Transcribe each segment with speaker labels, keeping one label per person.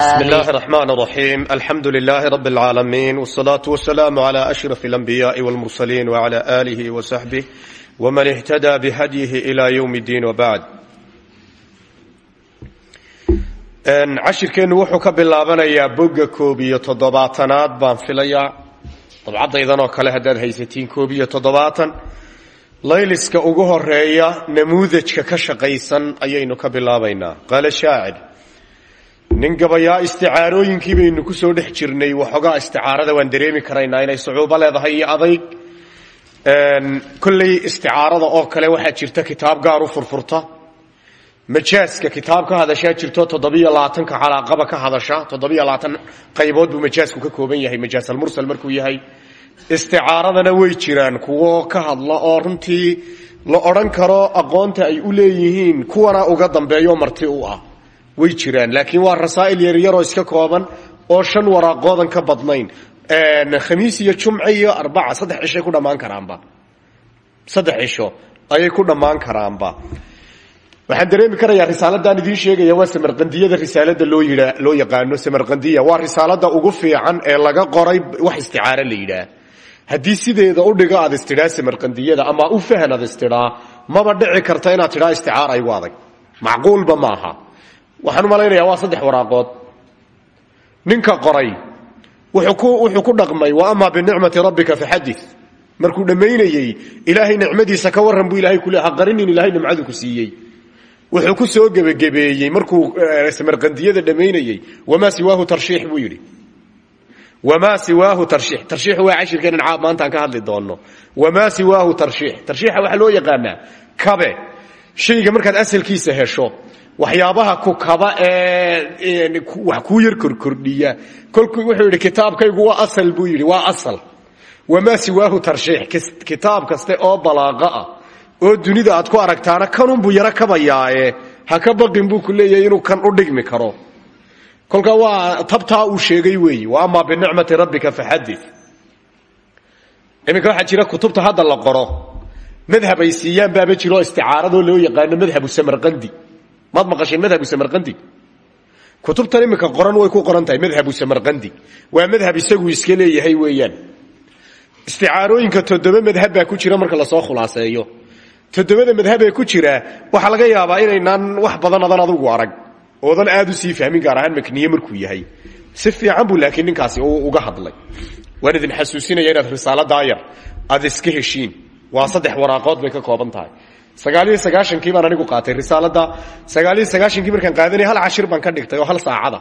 Speaker 1: بسم الله الرحمن الرحيم الحمد لله رب العالمين والصلاة والسلام على أشرف الأنبياء والمرسلين وعلى آله وصحبه ومن اهتدى بهديه إلى يوم الدين وبعد cashirkeennu wuxuu ka bilaabanayaa bogga koob iyo toddobaatanaad baan filayaa dabcadaydan oo kale haddaad haysatiin koob iyo toddobaatan layliska ugu horeeya namuudajka ka shaqaysan ayaynu ka bilaabaynaa qaale shaacir nin gabayaa isticaarooyinkii baynu ku soo dhex jirnay waxoogaa isticaarada waan dareemi karaynaa inay sucuubo leedahay iyo adayg kolley isticaarada oo kale waxaa jirta kitaab gaar u furfurta. Majaaska kitaab ka hadashaa jirto toddobiyo labaatanka calaaqaba ka hadasha. Toddobiyo labaatan qaybood buu majaasku ka kooban yahay majaasalmursal markuu yahay. Isticaaradana way jiraan kuwo ka hadla oo runtii la odhan karo aqoonta ay u leeyihiin kuwana uga dambeeyo marti u ah way jiraan. Laakiin waa rasaa'il yaryaroo iska kooban oo shan waraaqoodan ka badnayn. Khamiis iyo jumce iyo arbaca saddex cishay ku dhammaan karaanba. Saddex cisho ayay ku dhammaan karaanba. Waxaan dareemi karayaa risaaladaan idiin sheegaya waa samarqandiyada risaalada loo yidhaa loo yaqaano samarqandiya. Waa risaalada ugu fiican ee laga qoray wax isticaaro la yidhaah. Sideeda u dhigo aad istidhaa samarqandiyada ama u fahan aad maba dhici karta inaad tidhaa isticaara igu adag macquulba maaha waxaan u malaynayaa waa saddex waraaqood. Ninka qoray wuxuu ku dhaqmay wa amaa binicmati rabbika faxadi markuu dhammaynayey ilaahay nicmadiisa ka warran buu ilahay kule ha qarinin ilahay nimcadu ku siiyey. Wuxuu ku soo gebagabeeyey markuu samarqandiyada dhammaynayey wamaa siwaahu tarshiix buu yidhi. Wamaa siwaahu tarshiix. Tarshiixu waa cashirkeenan caab maantaan ka hadli doonno. Wamaa siwaahu tarshiix. Tarshiixa waxaa loo yaqaanaa kabe. Shayga markaad asalkiisa hesho waxyaabaha ku kaba ee wax kuu yar korkordhiya kolkuu wuxuu yidhi kitaabkaygu waa asal buu yidhi waa asal. Wamaa siwaahu tarshiix. Kitaab kaste oo balaaqo ah oo dunida aad ku aragtaana kanunbuu yaro kabayaaye ha ka baqin buu ku inuu kan u dhigmi karo. Kolka waa tabtaa uu sheegay weeyi wa amaa binicmati rabbika faxadi iminka waxaa jira kutubta hadda la qoro. Madhab ay siiyaan isticaaradoo loo yaqaano madhabu samarqandi maad maqasheen madhabu samarqandi. Kutubtan iminka qoran way ku qoran tahay madhabu samarqandi. Waa madhab isagu iska leeyahay weeyaan. Isticaarooyinka toddoba madhab ku jira marka la soo khulaaseeyo. Toddobada madhabee ku jira waxaa laga yaabaa inaynaan wax badan adan adugu arag. Oodan aad u sii fahmin gaar ahaan makniye markuu yahay. Si fiican buu laakiin ninkaasi uga hadlay. Waan idin xasuusinaya inaad risaaladaa yar aad iska heshiin. Waa saddex waraaqood bay ka kooban tahay sagaaliyo sagaashankii baan anigu qaatay risaalada. Sagaaliyo sagaashankii markaan qaadanaya hal cashir baan ka dhigtay oo hal saacada.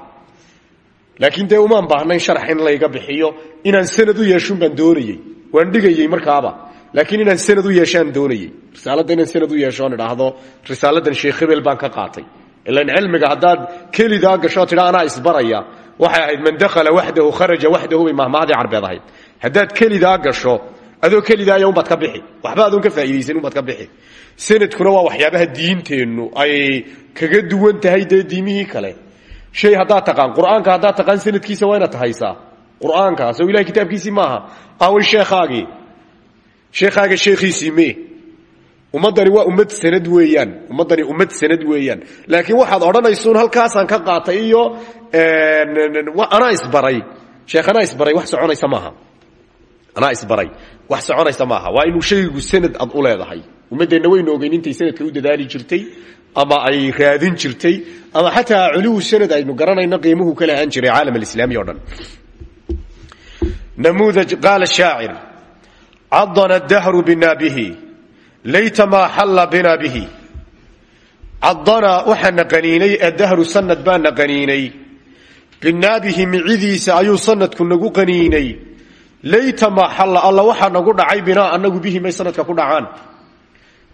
Speaker 1: Laakiin dee umaan baahnayn sharax in layga bixiyo inaan sanad u yeeshun baan doonayey waan dhigayey markaaba. Laakiin inaan sanad u yeeshaan doonayey risaalada inaan sanad u yeeshoon idhaahdo risaaladan sheekh hebel baan ka qaatay. Ilan cilmiga haddaad kelidaa gashoo tidha anaa isbaraya waxay ahayd man dakhala waxdahu kharaja waxdahu bay mahmahdii carbeed ahayd. Haddaad kelidaa adoo kelidaaya unbaad ka bixi. Waxba adoon ka faa'iidaysan unbaad ka bixi. Sanadkuna waa waxyaabaha diinteennu ay kaga duwan tahay dee kale. Shay haddaad taqaan qur'aanka taqaan sanadkiisa waa inaad tahaysaa. Qur'aanka soo maaha. Away sheekhaagii sheekhaaga sheekhiisii me ummaddani waa ummad sanad weeyaan. Ummaddani ummad sanad weeyaan. Laakiin waxaad odhanaysuun halkaasaan ka qaatay iyo anaa isbaray. Sheekh isbaray wax soconaysa maaha anaa isbaray wax soconaysa maaha. Waa inuu shaygu sanad ad u leedahay. Ummaddeenna waynu ogeyn intay sanadka u dadaali jirtay ama ay raadin jirtay ama xataa culihu sanad aynu garanayno qiimuhu ka lahaan jiray caalam alislaami o dhan. Namuudaj qaala shaacir cadana dahru bina bihi layta maa xalla bina bihi. Cadana waxaana qaniinay addahru sanad baana qaniinay binaabihi micidiisa ayuu sanadku nagu qaniinay layta maa xalla alla waxaa nagu dhacay binaa anagu bihi may sanadka ku dhacaan.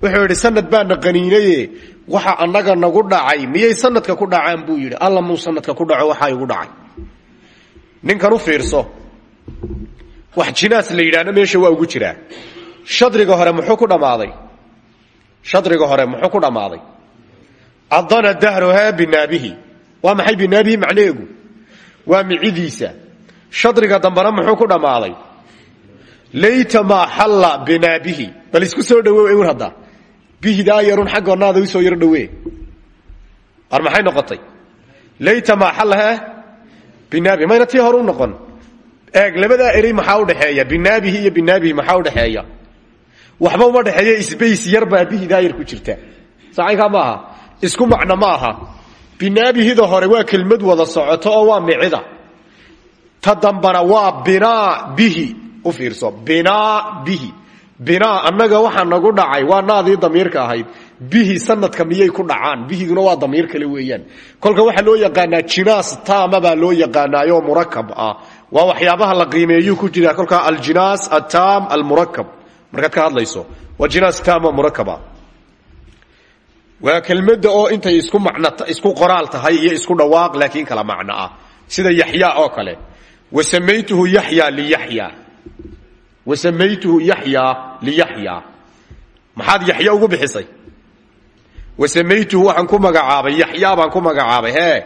Speaker 1: Wuxuu yidhi sanad baana qaniinaye waxa annaga nagu dhacay miyay sanadka ku dhacaan? Buu yidhi alla muu sanadka ku dhaco waxaa igu dhacay. Ninkan u fiirso wax jinaas la meesha waa ugu jiraa. Shadriga hore muxuu ku dhammaaday shadriga hore muxuu ku dhammaaday cadana dahruha binaabihi. Waa maxay binaabihi? Macnaheegu waa micidiisa shadriga dambena muxuu ku dhammaaday? Layta maa xalla binaabihi. Bal isku soo dhawow ewr hadda. Bihidaa yarun xaggoonnaada u soo yaro dhawee ar maxay noqotay? Layta maa xalla he binaabihi mayna tii u noqon. Eeg labadaa erey maxaa udhexeeya binaabihi iyo binaabihi maxaa udhexeeya waxba uma dhexeeya isbays yarbaa bihidaa yar ku jirta. Sacaynkaa ma aha isku macno ma aha binaabihida waa kelmad wada socoto oo waa micida ta waa binaa bihi u fiirso binaa bihi. Binaa annaga waxaa nagu dhacay waa naadii damiirka ahayd. Bihi sanadka miyay ku dhacaan? Bihiguna waa damiir kale weeyaan. Kolka waxaa loo yaqaanaa jinaas taama baa loo yaqaanaayoo murakab ah. Waa waxyaabaha la qiimeeyuu ku jira kolkaa aljinaas ataam almurakab markaad ka hadlayso waa jinaas taam oo murakaba waa kelmadda oo intay isku macno isku qoraal tahay iyo isku dhawaaq laakiin kala macno ah. Sida yaxya oo kale wasamaytuhu yaxya liyaxya wasamaytuhu yaxya liyaxya maxaad yaxya ugu bixisay wasamaytuhu waxaan ku magacaabay yaxya baan ku magacaabay hee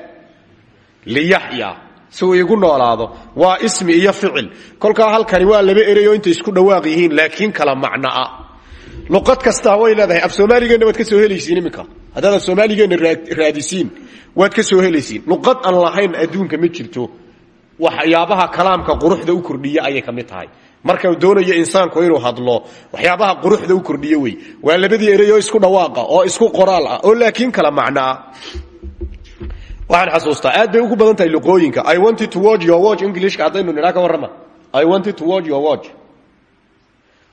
Speaker 1: liyaxya si uu igu noolaado waa ismi iyo ficil kolkaa halkani waa laba erey oo intay isku dhawaaq yihiin laakiin kala macno ah luqad kastaa way leedahay af soomaaligeenna waad ka soo helaysiin iminka haddaad af soomaaligeenna raadisiin waad ka soo helaysiin waxyaabaha kalaamka quruxda u kordhiya ayay ka mid tahay. Marka doonayo insaanku inuu hadlo waxyaabaha quruxda u kordhiyo wey. Waa labadii erey oo isku dhawaaqa oo isku qoraal ah oo laakiin kala macnoa waxaan xasuustaa aad bay ugu badan tahay luqooyinka. I wanted to watch your watch englishka haddaynu nidhaa ka warrama. I wanted to watch your watch.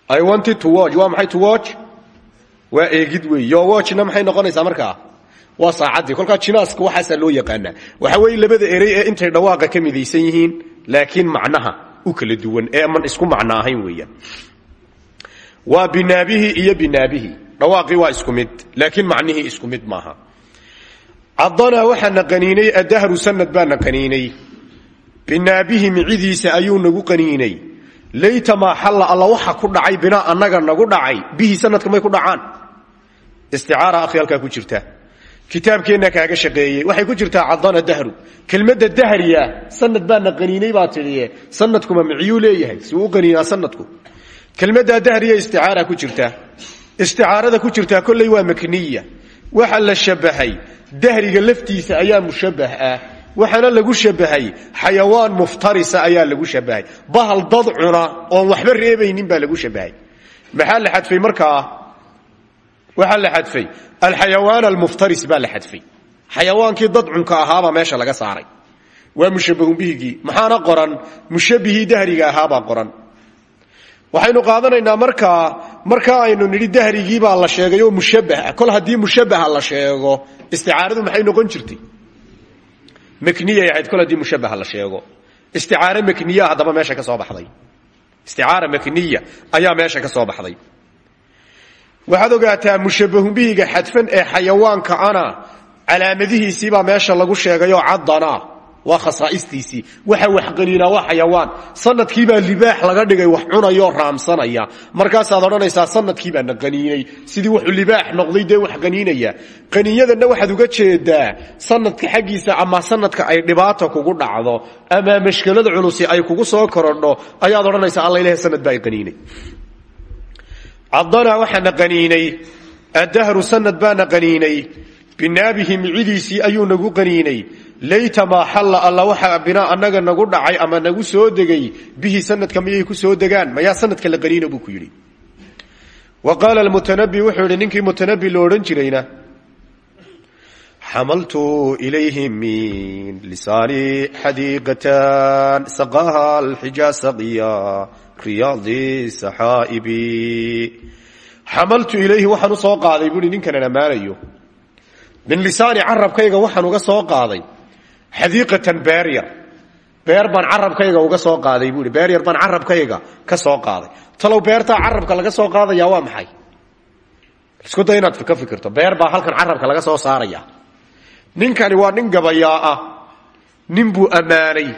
Speaker 1: I wanted to watch. Waa maxay to watch? Waa eegid wey. Your watchna maxay noqonaysaa markaa waa saacaddii kolkaa jinaaska waxaasaa loo yaqaanaa waxa weeye labada erey ee intay dhawaaqa ka midaysan yihiin laakiin macnaha u kala duwan ee man isku macno ahayn weeyaan. Waa binaabihii iyo binaabihii dhawaaqii waa isku mid laakiin macnihii isku mid maaha. Caddanaa waxaana qaniinay adahru sanad baana qaniinay. Binaabihi micidiisa ayuu nagu qaniinay. Layta maa xalla alla waxa ku dhacay binaa annaga nagu dhacay. Bihi sanadka may ku dhacaan. Isticaara akhi halkaa ku jirta kitaabkeenna kaaga shaqeeyey. Waxay ku jirtaa cadana dahru kelmadda dahriya sanad baana qaniinay baa tidhi. Sanadkuma miciyuu leeyahay. Si uu sanadku kelmaddaa dahriya isticaara ku jirta isticaarada ku jirtaa kolley waa makniya. Waxa la shabahay dahriga laftiisa ayaa mushabbah ah. Waxaana lagu shabahay xayawaan muftarisa ayaa lagu shabahay bahal dad cuna waxba reebaynin baa lagu shabahay maxaa la xadfay markaa? Waxaa la xadfay alxayawaan almuftaris baa la xadfay. Xayawaankii dad cunka ahaabaa meesha laga saaray. Waa mushabahun bihigii maxaana qoran? Mushabihii dahriga ahaabaa qoran. Waxaynu qaadanaynaa markaa markaa aynu nidhi dahrigiibaa la sheegay oo mushabah kol haddii mushabaha la sheego isticaaradu maxay noqon jirtay? Makniyay ahayd kol haddii mushabaha la sheego. Isticaare makniya haddaba meesha ka soo baxday. Isticaara makniya ayaa meesha ka soo baxday waxaad ogaataa mushabahun bihiga xadfan ee xayawaanka ana calaamadihiisiibaa meesha lagu sheegayoo caddana waa khasaa'istiisii. Waxa wax qaniinaa waa xayawaan. Sanadkiibaa libaax laga dhigay wax cunayoo raamsanaya. Markaasaad odhanaysaa sanadkiibaana qaniinay. Sidii wuxuu libaax noqday dee wax qaniinaya. Qaniinyadanna waxaad uga jeedaa sanadka xaggiisa ama sanadka ay dhibaata kugu dhacdo ama mashkalada culusi ay kugu soo korodho ayaad odhanaysaa alla ilahe sanad baa qaniinay caddanaa waxaana qaniinay addahru sanad baana qaniinay binaabihi micidiisii ayuu nagu qaniinay. Layta maa xalla alla waxaa binaa annaga nagu dhacay ama nagu soo degay bihi sanadka miyay ku soo degaan? Mayaa sanadka la qaniina buu ku yidhi. Wa qaala almutanabi wuxuu yidhi ninkii mutanabi lo odhan jirayna xamaltu ilayhi min lisaani xadiiqatan saqaaha alxijaa saqiya riyaadi saxaa'ibi xamaltu ilayhi waxaan u soo qaaday buuhi ninkanan ammaanayo min lisaani carabkayga waxaan uga soo qaaday. Xadiiqatan beeryar beer baan carabkayga uga soo qaaday buuhi beeryar baan carabkayga ka soo qaaday. Talow beertaa carabka laga soo qaadaya waa maxay? Isku day inaad ka fikirto beer baa halkan carabka laga soo saaraya. Ninkani waa nin gabayaa ah nin buu ammaanay.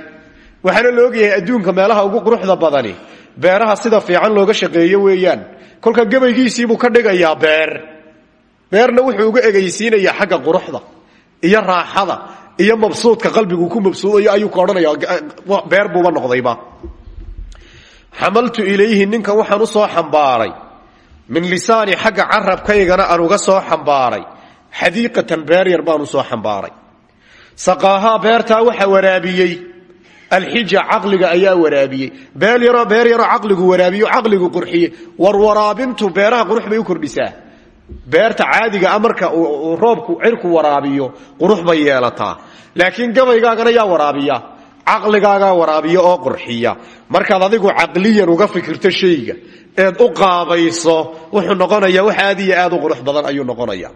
Speaker 1: Waxaana la ogyahay adduunka meelaha ugu quruxda badani beeraha sida fiican looga shaqeeyo weeyaan. Kolka gabaygiisiibuu ka dhigayaa beer. Beerna wuxuu uga egaysiinayaa xagga quruxda iyo raaxada iyo mabsuudka qalbigu ku mabsuudayo ayuu ka beer buuba noqdayba. Xamaltu ilayhi ninkan waxaan u soo xambaaray. Min lisaani xagga carabkaygana aan soo xambaaray. Xadiiqatan beer yar baan u soo xambaaray. Saqaahaa beertaa waxa waraabiyey alxija caqliga ayaa waraabiyey. Beer beer yaroo caqligu waraabiyo caqligu qurxiyey war waraabintu beeraha qurux bay u kordhisaa. Beerta caadiga a marka roobku cirku waraabiyo qurux bay yeelataa. Laakiin gabaygaagana yaa waraabiya. Caqligaagaa waraabiya oo qurxiya. Markaad adigu caqliyan uga fikirto shayga eed u qaabayso wuxuu noqonaya wax aad iyo aad u qurux badan ayuu noqonaya.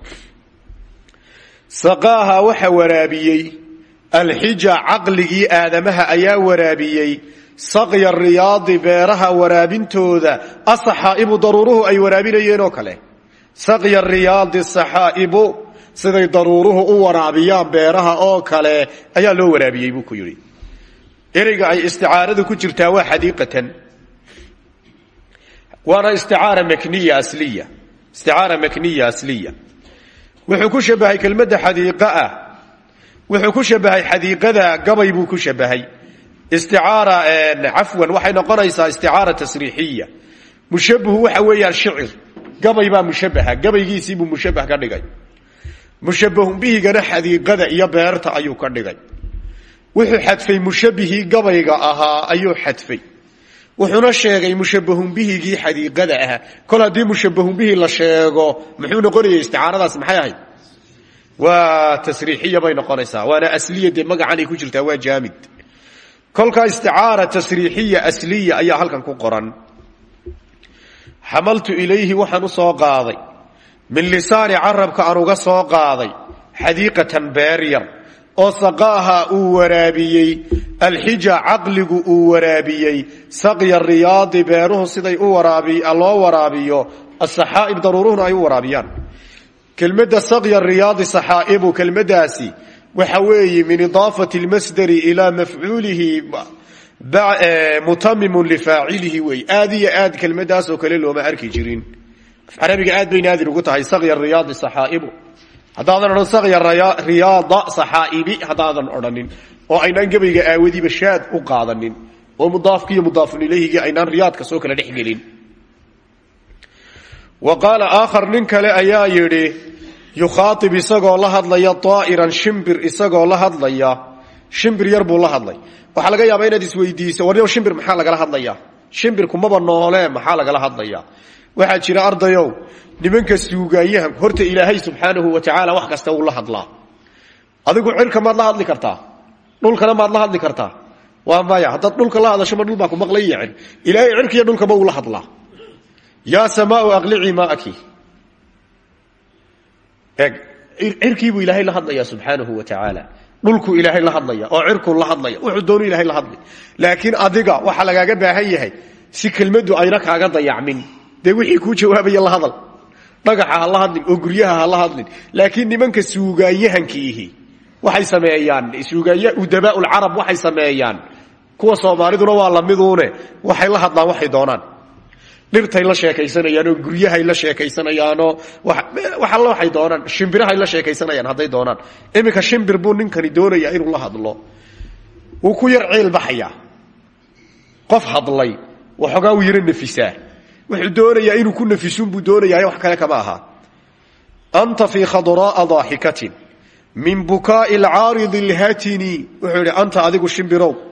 Speaker 1: Saqaaha waxa waraabiyey alxija caqligii aadamaha ayaa waraabiyey. Saqya riyaadi beeraha waraabintooda asaxaa'ibu daruuruhu ay waraabinayeen oo kale. Saqya riyaadi saxaa'ibu siday daruuruhu u waraabiyaan beeraha oo kale ayaa loo waraabiyey buu ku yidhi. Ereyga ay isticaaradu ku jirtaa waa xadiiqatan. Waana isticaara makniya asliya. Isticaara makniya asliya. Wuxuu ku shabahay kelmadda xadiiqa ah wuxuu ku shabahay xadiiqada gabay buu ku shabahay. Cafwan waxay noqonaysaa isticaara tasriixiya. Mushabahu waxa weeyaan shicir. Gabay baa mushabaha gabaygiisiibuu mushabah ka dhigay. Mushabahun bihigana xadiiqada iyo beerta ayuu ka dhigay. Wuxuu xadfay mushabihii gabayga ahaa ayuu xadfay. Wuxuuna sheegay mushabahun bihigii xadiiqada ahaa. Kol haddii mushabahun bihi la sheego muxuu noqonayay isticaaradaas maxay ahayd waa tasriixiya bay noqonaysaa. Waana asliya dee magacanay ku jirtaa waa jaamid. Kolkaa isticaara tasriixiya asliya ayaa halkan ku qoran. Xamaltu ilayhi waxaan u soo qaaday. Min lisaani carabka aan soo qaaday. Xadiiqatan beeryar oo saqaaha uu waraabiyey. Alxija caqligu uu waraabiyey. Saqya riyaadi beeruhu siday loo waraabiyo. Asaxaa'ib daruuruhuna ay u waraabiyaan kelmadda saqya riyaadi saxaa'ibu kelmaddaasi waxa weeye min idaafati lmasdari ilaa mafcuulihi mutamimun lifaacilihi wey. Aad iyo aad kelmaddaas oo kale looma arki jirin. Carabiga aad bay naadir ugu tahay saqya riyaadi saxaa'ibu. Haddaadan odhan sakya riyaada saxaa'ibi haddaadan odhanin oo aynaan gebayga aawadiiba shaad u qaadanin oo mudaafkiiyo mudaafun ilayhigii aynaan riyaadka soo kala dhex gelin wa qaala aakhar nin kale ayaa yidhi yukhaaib isagoo la hadlaya aa'iran shimbir isagoo la hadlaya. Shimbir yar buu la hadlay. Waxaa laga yaabaa inaad isweydiiso waryo shimbir maxaa lagala hadlaya shimbirku maba noole maxaa lagala hadlaya waxaa jira ardayow nimanka suugaanyahan horta ilaahay subxaanahu wa tacaala wax kasta uu la hadlaa. Adigu cirka maad la hadli kartaa? Dhulkana maad la hadli kartaa? Waa maya haddaad dhulka la hadasho ma dhul baa ku maqlay ilaahay uu la hadlaa yaa samaau aqlicii maaki. Eeg cirkiibuu ilaahay la hadlaya subxaanahu wa tacaala. Dhulkuu ilaahay la hadlaya oo cirkuu la hadlaya wuxuu doonu ilahay la hadlay laakiin adiga waxaa lagaaga baahan yahay si kelmaddu ayna kaaga dayacmin. Dee wixii kuu jawaabaya la hadal. Dhagaxa ha la hadlin oo guryaha ha la hadlin. Laakiin nimanka suugaanyahankiihi waxay sameeyaan suugaanya udabaa lcarab waxay sameeyaan. Kuwa soomaaliduna waa lamiduune waxay la hadlaan waxay doonaan dhirtay la sheekaysanayaanoo guryahay la sheekaysanayaanoo wax alla waxay doonaan. Shimbirahay la sheekaysanayaan hadday doonaan. Iminka shimbir buu ninkani doonayaa inuu la hadlo. Wuu ku yar ciil baxayaa qof hadlay. Waxoogaa uu yaro nafisaa. Wuxuu doonayaa inuu ku nafisun buu doonayaa wax kale kama aha. Anta fii khadraaa daaxikatin min bukaai alcaaridi alhatini wuxuu anta adigu shimbirow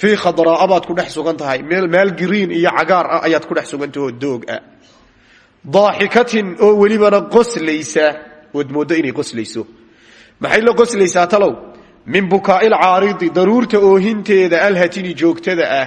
Speaker 1: fii khadraaa baad ku dhex sugan tahay. Meel green iyo cagaar ah ayaad ku dhex sugantahoo doog ah. Daaxikatin oo welibana qoslaysa ood mooddo inay qoslayso. Maxay la qoslaysaa talow? Min bukaai alcaaridi daruurta oohinteeda alhatini joogtada ah.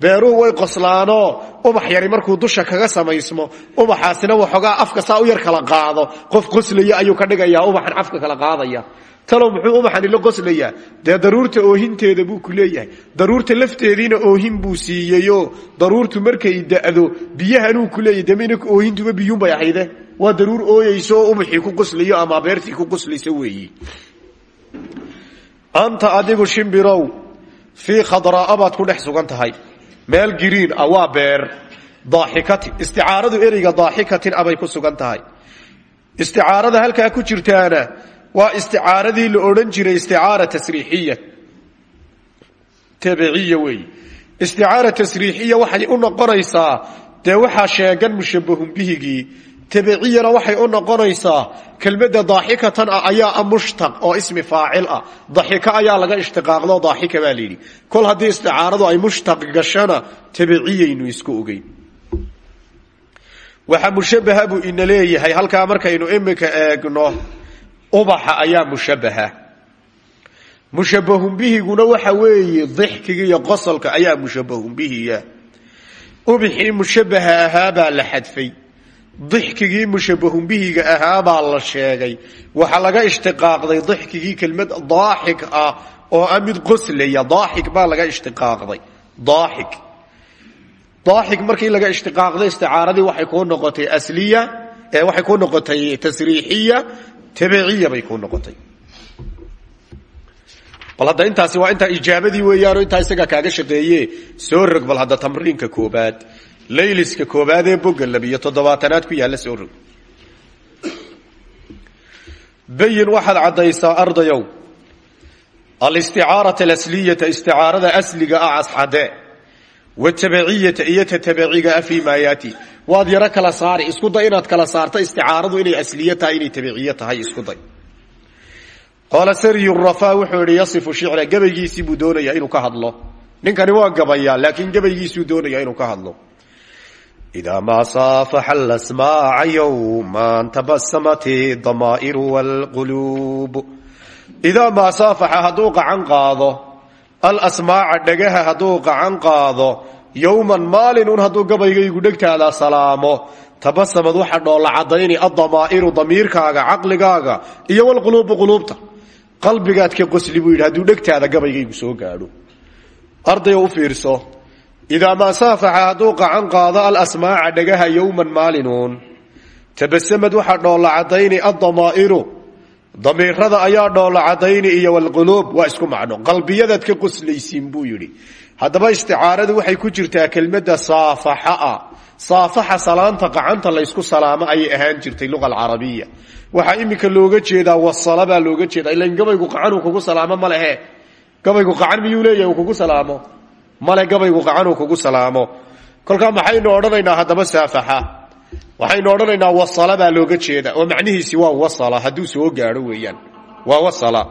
Speaker 1: Beeruhu way qoslaanoo ubax yari markuu dusha kaga samaysmo ubaxaasina waxoogaa afka saa u yar kala qaado. Qof qoslaya ayuu ka dhigayaa ubaxan afka kala qaadaya talow muxuu ubaxani la qoslayaa dee daruurta oohinteeda buu ku leeyahay. Daruurta lafteediina oohin buu siiyeyo daruurtu markay da'do biyahanuu ku leeyahy dema oohintuba biyuunbay ahayde waa daruur ooyeyso ubaxii ku qoslayo ama beertii ku qoslayso weeyi. Anta adigu shimbirow fii khadraaa baad ku dhex sugan meel green ah beer. Daaxikatin isticaaradu ereyga daaxikatin abay ku sugan isticaarada halkaa ku jirtaana waa isticaaradii la odhan jiray isticaara tasriixiya. Tabiciya weey isticaara tasriixiya waxay u noqonaysaa dee waxaa sheegan mushabahun bihigii tabiciyana waxay u noqonaysaa kelmadda daaxikatan ah ayaa a mushtaq oo ismi faacil ah. Daxika ayaa laga ishtiqaaqdo daaxika baa layidhi kol isticaaradu ay mushtaq gashana tabiciyaynu isku ogeyn. Waxa mushabaha buu ina leeyahay halkaa markaynu imika eegno ubaxa ayaa mushabaha. Mushabahun bihiguna waxa weeye dixkiga iyo qosolka ayaa mushabahun bihiya ubixii mushabaha ahaabaa la xadfay. Dixkigii mushabahun bihiga ahaabaa la sheegay. Waxaa laga ishtiqaaqday dixkigii kelmad daaxik ah oo a mid qoslaya. Daaxik baa laga ishtiqaaqday. Daaxik daaxik markii laga ishtiqaaqday isticaaradii waxay kuu noqotay asliya waxay kuu noqotay tasriixiya tabiciya bay kuu noqotay. Bal hadda intaasi waa intaa ijaabadii weeyaanoo intaa isagaa kaaga shaqeeye soo rog bal hadda tamriinka koobaad layliska koobaad ee bogga labiyo toddobaatanaad ku yaalla soo rog. Bayin waxaad caddaysaa ardayow alisticaarata alasliyata isticaarada asliga ah asxade watabaciyata iyo tatabiciga ah fii maa yaati waad yaro kala saari isku day inaad kala saarto isticaaradu inay asliye tahay inay tabiciye tahay isku day qaala sariy rafa wuxuu yihi yasifu shicra gabaygiisii buu doonayaa inuu ka hadlo ninkani waa gabayaa laakiin gabaygiisuu doonaya inuu ka hadlo idaa maa saafaxa lasmaaca yowman tabasamat damaa'iru wlquluub idaa maa saafaxa hadduu qacan qaado alasmaaca dhagaha hadduu qacan qaado yowman maalinun hadduu gabaygaygu dhegtaada salaamo tabasamad waxa dhoolla cadayni addamaa'iru damiirkaaga caqligaaga iyo wlquluubu quluubta. Qalbigaad ka qosli buu yidhi hadduu soo gaadho. Ardayo u fiirso idaa maa saafaxa hadduu qacan qaado alasmaaca dhagaha yowman maalinuun tabasamad waxaa dhoolla cadayni addamaa'iru damiirada ayaa dhoolla cadayni iyo wlquluub waa isku macno. Qalbiyadaad ka qoslaysiin buu yidhi. Haddaba isticaaradu waxay ku jirtaa kelmadda saafaxaa saafaxa salaanta qacanta laysku salaamo ayay ahaan jirtay luqa alcarabiya. Waxaa iminka looga jeedaa wasala looga jeeda ilan gabaygu qacanuu kugu salaamo ma lehe. Gabaygu qacan miyuu leeyahay uu kugu salaamo? Male gabaygu qacanuu kugu salaamo. Kolkaa maxaynu odhanaynaa haddaba saafaxa waxaynu odhanaynaa wasala baa looga jeeda oo macnihiisi waa wasala hadduu soo gaadho weeyaan. Waa wasala.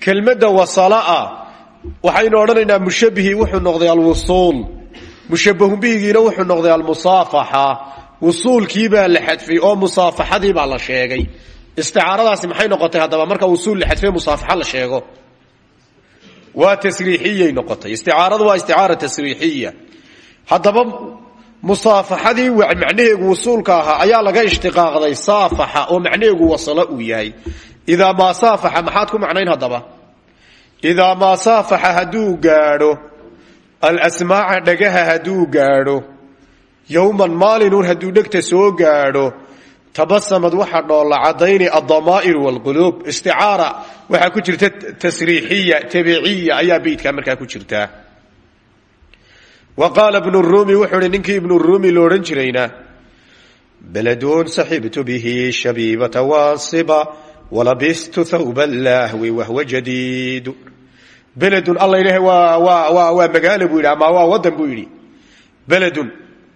Speaker 1: Kelmadda wasalaa waxaynu odhanaynaa mushabihii wuxuu noqday alwusuul. Mushabahun bihigiina wuxuu noqday almusaafaxa. Wusuulkii baa la xadfay oo musaafaxadii baa la sheegay. Isticaaradaasi maxay noqotay haddaba? Marka wusuul la xadfay musaafaxa la sheego. Waa tasriixiyay noqotay. Isticaaradu waa isticaara tasriixiya haddaba musaafaxadii macnaheegu wusuulka ahaa ayaa laga ishtiqaaqday saafaxa oo macnaheegu wasalo uu yahay. Idaa maa saafaxa maxaad ku macnayn haddaba? Idaa maa saafaxa hadduu gaadho alasmaaca dhagaha hadduu gaadho yowman maalinun hadduu dhegta soo gaadho tabasamad waxa dhoolla cadayni addamaa'iru waalquluub isticaara waxaa ku jirta tasriixiya tabiciya wa qaala ibnu ruumi wuxuu hi ninkii ibnu ruumi loodhan jirayna beledun saxibtu bihi shabiibata waasiba walabistu thawba lahwi wahwa jadiidu beledun alla ilaahay waa waa waa waa magaalo buu yidhi ama waa wadan buu yidhi. Beledun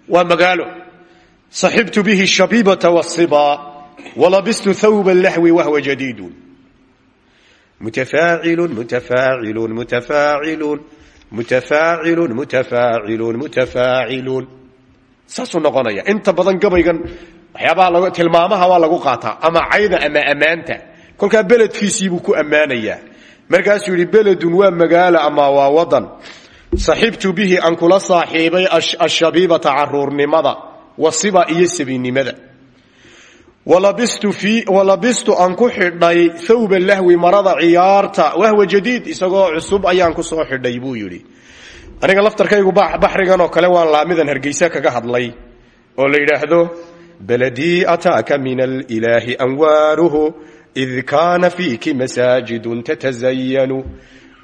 Speaker 1: waa magaalo. Saxibtu bihi shabiibata wasiba walabistu thawba lahwi wahwa jadiidun mutafaacilun mutafaacilun mutafaacilun mutafaacilun mutafaacilun mutafaacilun saasuu noqonaya inta badan gabaygan waxyaabaha tilmaamaha waa lagu qaataa ama cayda ama ammaanta kolkaa beledkiisiibuu ku ammaanayaa markaasuu yidhi beledun waa magaalo ama waa wadan saxibtu bihi aan kula saaxiibay ashabiibata caruurnimada wasiba iyo sabinimada walabistu aan ku xidhay thawba lahwi marada ciyaarta wahwa jadiid isagoo cusub ayaan ku soo xidhay buu yidhi. Aniga laftarkaygu baxrigan oo kale waan laamidan hargeysa kaga hadlay oo la yidhaahdo beledii ataaka min alilaahi anwaaruhu id kaana fiiki masaajidun tatazayanu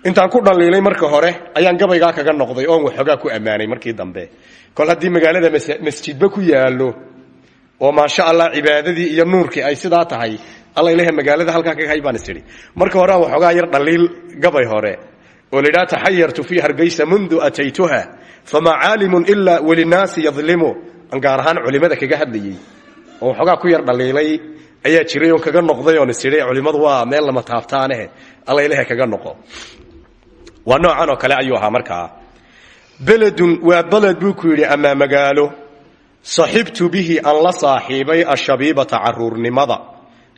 Speaker 1: intaan ku dhaliilay marka hore ayaan gabaygaa kaga noqday oon waxoogaa ku ammaanay markii dambe. Kol haddii magaalada masjidba ku yaalo oo maasha allah cibaadadii iyo nuurkii ay sidaa tahay alla ilaha magaalada halkaa kaga hay baan is idhi marka hore aan waxoogaa yar dhaliil gabay hore oo la yidhaha taxayartu hargeysa mundu ataytuha famaa caalimun ilaa welinaasi yadlimu aan culimada kaga hadlayey oo waxoogaa ku yar dhaliilay ayaa jiray oon kaga noqday oon isidhi culimmadu waa meel lama taabtaanehe allaylehe kaga noqo. Waa noocan oo kale ayuu ahaa markaa. Beledun waa beled buu ku yidhi amaa magaalo saxibtu bihi aan la saaxiibay ashabiibata caruurnimada.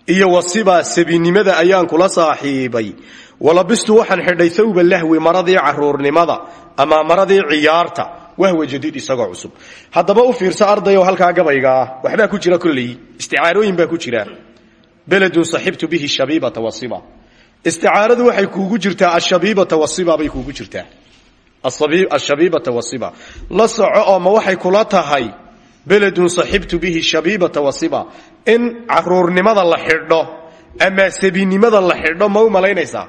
Speaker 1: Iyo wasibaa sabinimada ayaan kula saaxiibay. Walabistu waxaan xidhay thawba lahwi maradii caruurnimada ama maradii ciyaarta wahwa jadiid isagoo cusub. Haddaba u fiirso ardayo halkaa gabaygaa waxbaa ku jira kolley isticaarooyin baa ku jira. Beledun saxibtu bihi shabiibata wasiba. Isticaaradu waxay kuugu jirtaa ashabiibata wasiba bay kuugu jirtaa. Ashabiibata wasiba. La soco oo ma waxay kula tahay beledun saxibtu bihi shabiibata wasiba. In caruurnimada la xidho ama sabinimada la xidho ma u malaynaysaa?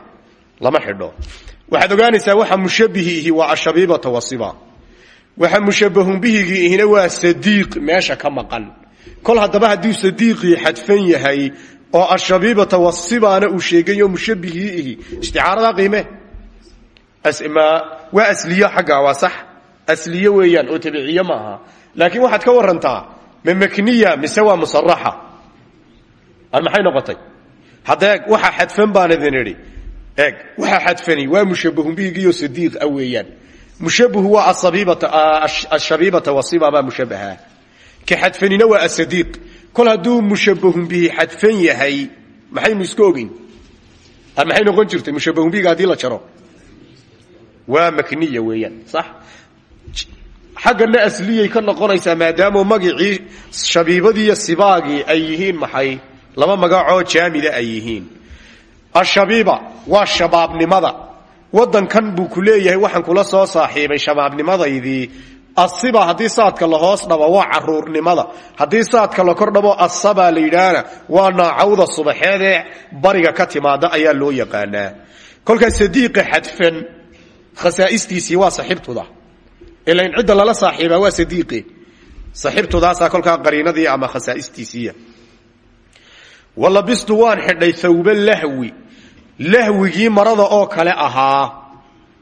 Speaker 1: Lama xidho. Waxaad ogaanaysaa waxa mushabihiihi waa ashabiibata wasiba. Waxa mushabahun bihigii ihina waa sadiiq meesha ka maqan. Kol haddaba hadduu sadiiqii xadfan yahay oo ashabiibata wasibaana uu sheegay oo mushabihii ihi isticaarada qiime waa asliyo xagga waa sax. Asliyo weeyaan oo tabiciye ma aha laakiin waxaad ka warantaa ma makniya mise waa musaraxa an maxay noqotay? Hadda waxa xadfan baan idin idhi. Eeg waxa xadfani waa mushabahun bihigiioo sadiiq ah weeyaan. Mushabahu waa ashabiibata wasiba baa mushabaha ka xadfanina waa asadiiq kol hadduu mushabahun bihi xadfan yahay maxaynu iska ogeyn an maxay noqon jirtay? Mushabahun bihiga haddii la jaro. Waa makniya weeyaan sax xaggana asliyay ka noqonaysaa maadaama magicii shabiibadiiyo sibaagii ay yihiin maxay? Laba magacoo jaamida ay yihiin. Ashabiiba waa shabaabnimada. Wadankan buu ku leeyahay waxaan kula soo saaxiibay shabaabnimadaydii. Asiba haddii saadka la hoos dhabo waa caruurnimada. Haddii saadka la kor dhabo asaba la yidhaahna waa naacawda subaxeedee bariga ka timaada ayaa loo yaqaanaa. Kolkaas sadiiqa xadfan khasaa'istiisii waa saxiibtuda ilain cidda lala saaxiibaa waa sadiiqe saxiibtudaasaa kolkaa qariinadii ama khasaa'istiisiiya. Walabistu waan xidhay thawba lahwi. Lahwigii marada oo kale ahaa.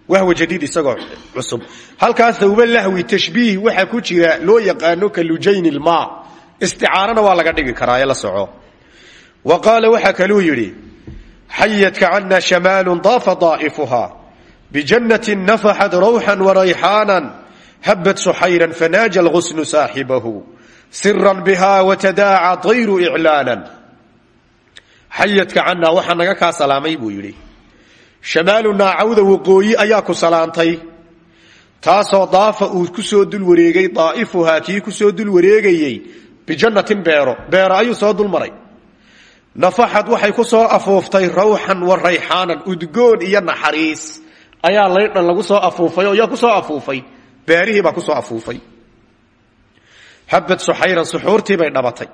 Speaker 1: Wahwa jadiid isagoo cusub. Halkaa thawba lahwi tashbiih waxaa ku jira loo yaqaano ka lujayni lmaa isticaarana waa laga dhigi karaa ee la soco. Wa qaala waxaa kaluu yidhi xayadka cana shamaalun daafa daa'ifuha bijannati nafaxat rawxan warayxaanan habat suxayran fanaaja lghusnu saaxibahu siran biha watadaaca dayru iclaanan xayadka canaa waxaa naga kaa salaamay buu yidhi shamaalu naacawda waqooyi ayaa ku salaantay taasoo daafa uu ku soo dul wareegay daa'ifuhaa kii ku soo dul wareegayey bijannatin beero beero ayuu soo dul maray nafaxad waxay ku soo afuuftay rawxan wa rayxaanan udgoon iyo naxariis ayaa laydhan lagu soo afuufay oo yaa ku soo afuufay beerihii baa ku soo afuufay. Habad suxayran suxuurtii bay dhabatay.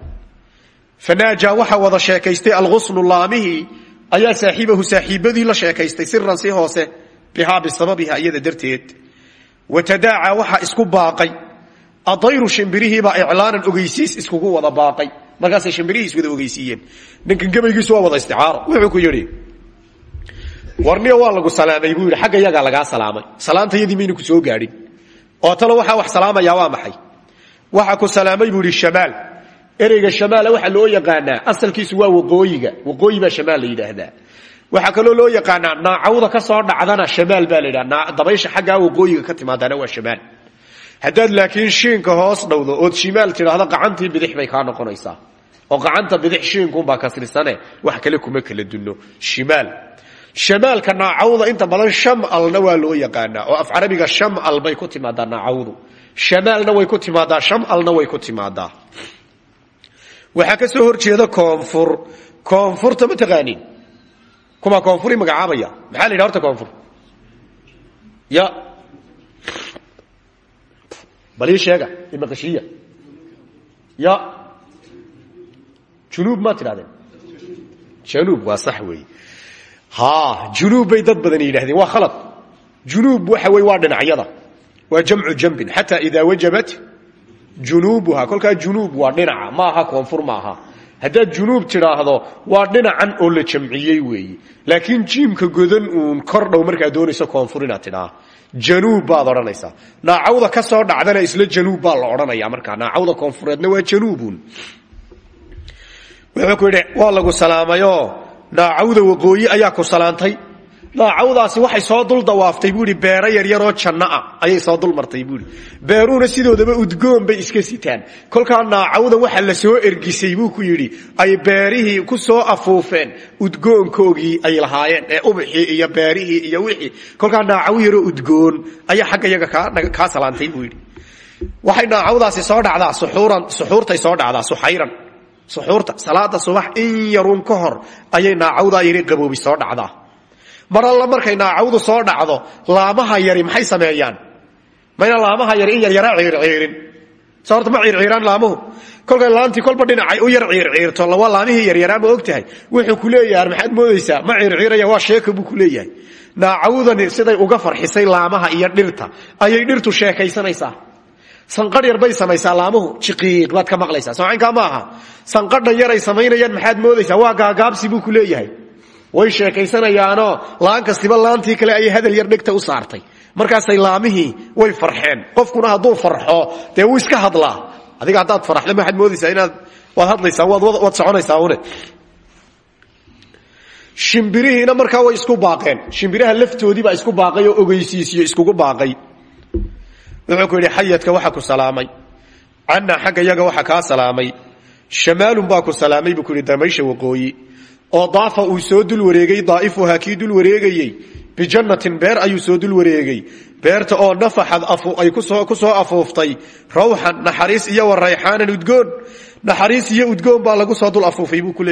Speaker 1: Fanaaja waxaa wada sheekaystay algusnu laamihii ayaa saaxiibahu saaxiibadii la sheekaystay siran si hoose bihaa bisababiha iyada darteed. Watadaaca waxaa isku baaqay. Adayru shimbirihiibaa iclaanan ogeysiis iskugu wada baaqay. Markaasay shimbirihii is wada ogeysiiyeen. Ninkan gebaygiisu waa wada isticaaro wuxuu ku yidhi warniyo waa lagu salaamay buu yidhi. Xagga salaamay. Salaanta yadii mayna ku soo gaadhin oo talo waxaa wax salaamayaa waa maxay? Waxa ku salaamay buu shamaal ereyga shamaala waxaa loo yaqaanaa asalkiisu waa waqooyiga. Waqooyi baa shamaal la yidhaahdaa. Waxaa loo yaqaanaa naacawda ka soo dhacdana shamaal baa la yidhaha dabaysha xaggaa waqooyiga ka timaadana waa shamaal haddaad laakiin shiinka hoos dhowdo ood shimaal tidhaahdo qacantii bidix bay kaa noqonaysaa. Oo qacanta bidix shiinkuunbaa kasrisane wax kale kuma kala dunno. Shimaal shamaalka naacawda inta badan shamalna waa loo yaqaanaa oo af carabiga shamal bay ku timaadaa naacawdu. Shamaalna way ku timaadaa shamalna way ku timaadaa. Waxaa ka soo hor jeeda koonfur. Koonfurta ma taqaanin kuma koonfuri magacaabaya. Maxaa la yidhaha horta koonfur? Ya. Bal ii sheega imaqashiya ya. Junuub maa tidhahdeen. Januub waa sax weeye junuub bay dad badan yidhahdeen waa khalad. Junuub waxa wey waa dhinacyada. Waa jamcu jambin. Xataa idaa wajabat junuubuha. Kolkaa junuub waa dhinaca. Ma aha koonfur maaha haddaad junuub tidhaahdo waa dhinacan oo la jamciyey weeye laakiin jiimka godan uun kor dhow markaad doonayso koonfur inaad tidhaa januub baad odhanaysaa. Naacawda ka soo dhacdana isla januub baa la odhanaya markaa. Naacawda koonfureedna waa januubun wuxuu ku yidhi waa lagu salaamayo naacawda waqooyi ayaa ku salaantay. Naacawdaasi waxay soo dul dawaaftay buu ihi beero yaryaroo janno ah ayay soo dul martay buui beeruhuna sidoodaba udgoon bay iska sitaan. Kolkaa naacawda waxa la soo ergisay buu ku yidhi ay beerihii ku soo afuufeen udgoonkoogii ay lahaayeen ee ubixii iyo beerihii iyo wixii. Kolkaa naacaw yaroo udgoon ayaa xagga yaga kaa salaantay buu waxay naacawdaasi soo dhacdaa suxuurtay soo dhacdaa suxayran suxuurta salaada subax in yarun ka hor ayay naacawdaa yari qaboobi soo dhacdaa mar alla markay naacawdu soo dhacdo laamaha yari maxay sameeyaan? Mayna laamaha yari in yaryara ciirciirin so horta ma ciirciiraan laamuhu. Kolkay laantii kolba dhinacay u yar ciirciirto waa laamihii yaryaraa ma og tahay wuxuu ku leeyahay maxaad moodaysaa? Ma ciirciiraya waa sheeka buu ku leeyahay. Naacawdani siday uga farxisay laamaha iyo dhirta. Ayay dhirtu sheekaysanaysaa sanqadh yar bay samaysaa laamuhu jiqiiq baad ka maqlaysaa socaynkaa ma aha. Sanqadhan yaray samaynayaan maxaad moodaysaa? Waa gaagaabsi buu ku way sheekaysanayaanoo laan kastiba kale ayay hadal yar dhegta u saartay. Markaasay laamihii way farxeen. Qofkuna hadduu farxo dee wuu iska hadlaa. Adiga haddaad farxda maxaad moodaysaa inaad waad hadlaysaa waad soconaysaa une? Shimbirihiina markaa way isku baaqeen. Shimbiraha laftoodii baa isku baaqay oo ogeysiisiyo iskugu baaqay wuxuu ku yidhi xayadka waxa ku salaamay. Canna xagga yaga waxa kaa salaamay. Shamaalun baa ku salaamay buu ku yidhi damaysha waqooyi. Oo daafa uu soo dul wareegay daa'ifuhaa kii dul wareegayey. Bijannatin beer ayuu soo dul wareegay. Beerta oo nafaxad ay ku soo afuuftay. Rawxan naxariis iyo wa rayxaanan udgoon. Naxariis iyo udgoon baa lagu soo dul afuufay buu ku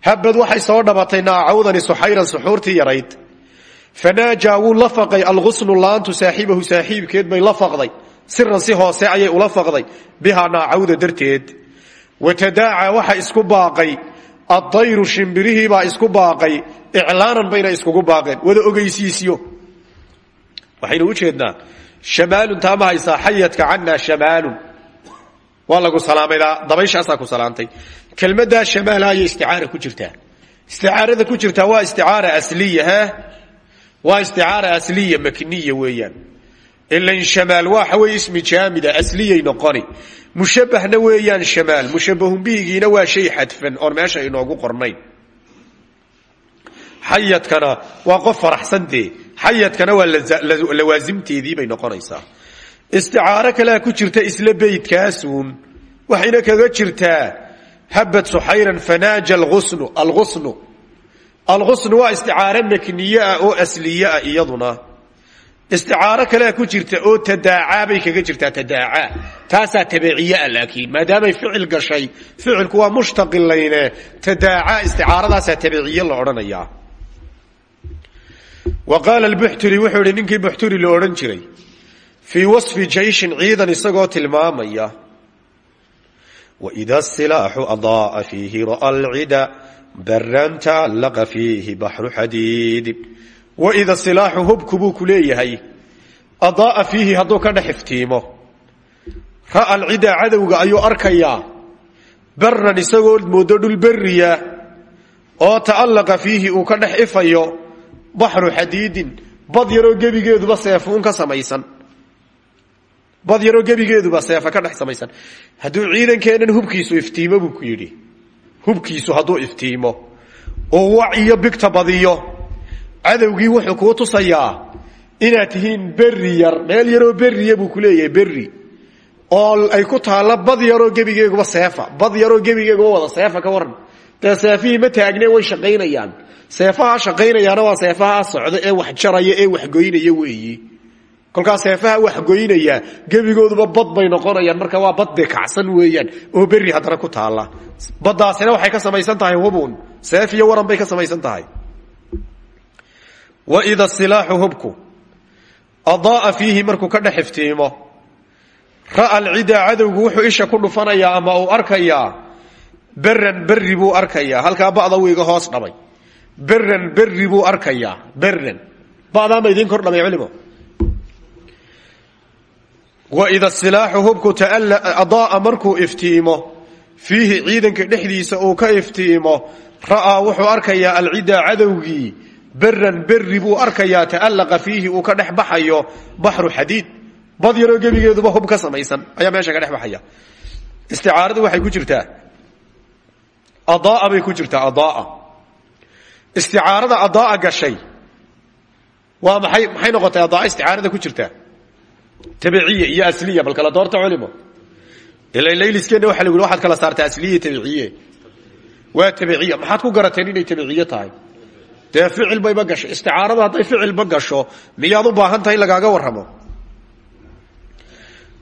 Speaker 1: habad waxay soo dhabatay naacawdani suxayran suxuurtii yarayd fanaajaa wuu la faqay algusnu laantu saaxiibahu saaxiibkeed bay la faqday. Siran si hoose ayay ula faqday. Bihaa naacawda darteed. Watadaacaa waxa isku baaqay. Addayru shimbirihiibaa isku baaqay. Iclaanan bayna iskugu baaqeen. Wada ogeysiisyo waxaynu u jeednaa shamaalun taama haysaa xayadka cannaa shamaalun. Waa lagu salaamaydaa dabayshaasaa ku salaantay. Kelmaddaa shamaala ayay isticaara ku jirtaa. Isticaarada ku jirtaa waa isticaara asliya waa isticaara asliya makniya weeyaan. Ilan shamaal waxa wey ismi jaamida asliyay noqoni. Mushabahna weeyaan shamaal mushabahun bihigiina waa shay xadfan oon meesha inoogu qornayn. Xayadkana waa qof faraxsantee xayadkana waa lawaasimteedii bay noqonaysaa. Isticaaro kalea ku jirta isla beydkaasuun waxayna kaga jirtaa habad suxayran fanaaja alusnu alghusnu alghusnu waa isticaaro makniye ah oo asliye ah iyaduna. Isticaaro kalea ku jirta oo tadaacaa bay kaga jirtaa tadaacaa taasaa tabeeciyaa laakiin maadaamay ficil gashay ficilku waa mushtaqilayne tadaacaa isticaaradaasa tabeeciye la odhanayaa wa qaala buxturi wuxuu ihi ninkii buxturi la odhan jiray fii wasfi jayshin ciidan isagoo tilmaamaya waida silaaxu adaaa fiihi ra'a alcida baran taallaqa fiihi baxru xadiidi waida silaaxu hubku buu ku leeyahay adaaa fiihi hadduu ka dhex iftiimo. ra'a alcidaa cadowga ayuu arkayaa baran isagoo moodo dhul beriya oo ta'allaqa fiihi uu ka dhex ifayo baxru xadiidin bad yaroo gebigeeduba seefuun ka samaysan. Bad yaroo gebigeeduba seefa ka dhex samaysan. Hadduu ciidankeennan hubkiisu iftiimo buu ku yidhi hubkiisu hadduu iftiimo oo wac iyo bigta badiyo. Cadowgii wuxuu kuu tusayaa inaad tihiin berri yar meel yaroo berriya buu ku leeyahay berri. Oo ay ku taalla bad yaroo gebigeeguba seefa bad yaroo gebigeeguba wada seefa ka waran dee seefihii ma taagne way shaqaynayaan. Seefaha shaqaynayaana waa seefaha socda ee wax jaraya ee wax goynaya weeyi kolkaa seefaha wax goynaya gebigooduba bad bay noqonayaan marka waa bad dee kacsan weeyaan oo berri haddana ku taalla. Baddaasina waxay ka samaysan tahay hubun seef iyo waran bay ka samaysan tahay. Waida silaaxu hubku adaaa fiihi markuu ka dhex ra'a alcidaa cadowgu wuxuu isha ku dhufanayaa ama uu arkayaa beran berri buu arkayaa halkaa ba'da hoos dhabay beran berri buu arkayaa beran ba'daa ma idiin kor dhamay culimo waida silaaxu hubku adaaa markuu iftiimo fiihi ciidanka dhexdiisa uu ka iftiimo ra'aa wuxuu arkayaa alcidaa cadowgii beran berri buu arkayaa ta'allaqa fiihi uu ka dhex baxayo baxru xadiid. Bad yaroo gebigeeduba hub ka samaysan ayaa meesha ka dhex baxaya. Isticaaradu waxay ku jirtaa. Adaa bay ku jirtaa adaa isticaarada adaa gashay waa maxay maxay noqotay adaa isticaarada ku jirtaa tabiciya iyo asliya bal kala doorta culimo. Ila layliskeenna waxa la yidhi waxaad kala saartaa asliya tabiciye waa tabiciya maxaad ku garateen inay tabiciye tahay? Dee ficil bayba gashay isticaaradu hadday ficilba gasho miyaad u baahan tahay in lagaaga warramo?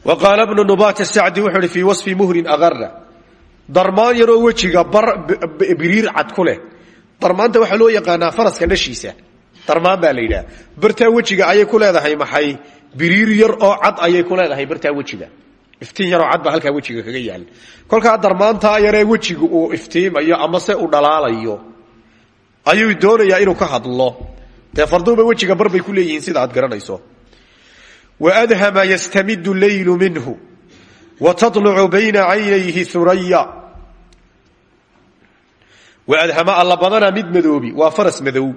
Speaker 1: Wa qaala bnu nubat sacdi wuxuu ihi fii wasfi muhrin akara darmaan yaroo wejiga biriir cad ku leh. Darmaanta waxaa loo yaqaanaa faraska dhashiisa. Darmaan baa la yidhaha. Bartaa wejiga ayay ku leedahay maxay biriir yar oo cad ayay ku leedahay bartaa wejiga. Iftiin yaroo cad baa halkaa wejiga kaga yaal. Kolkaa darmaantaa yaree wejiga uu iftiimayo ama se uu dhalaalayo ayuu doonayaa inuu ka hadlo. Dee farduuba wejiga barbay ku leeyihiin sida aad garanayso. Wadhama ystamidu leylu minhu watadlucu bayna caynayhi huraya waadhama alla badana mid madoobi waa faras madow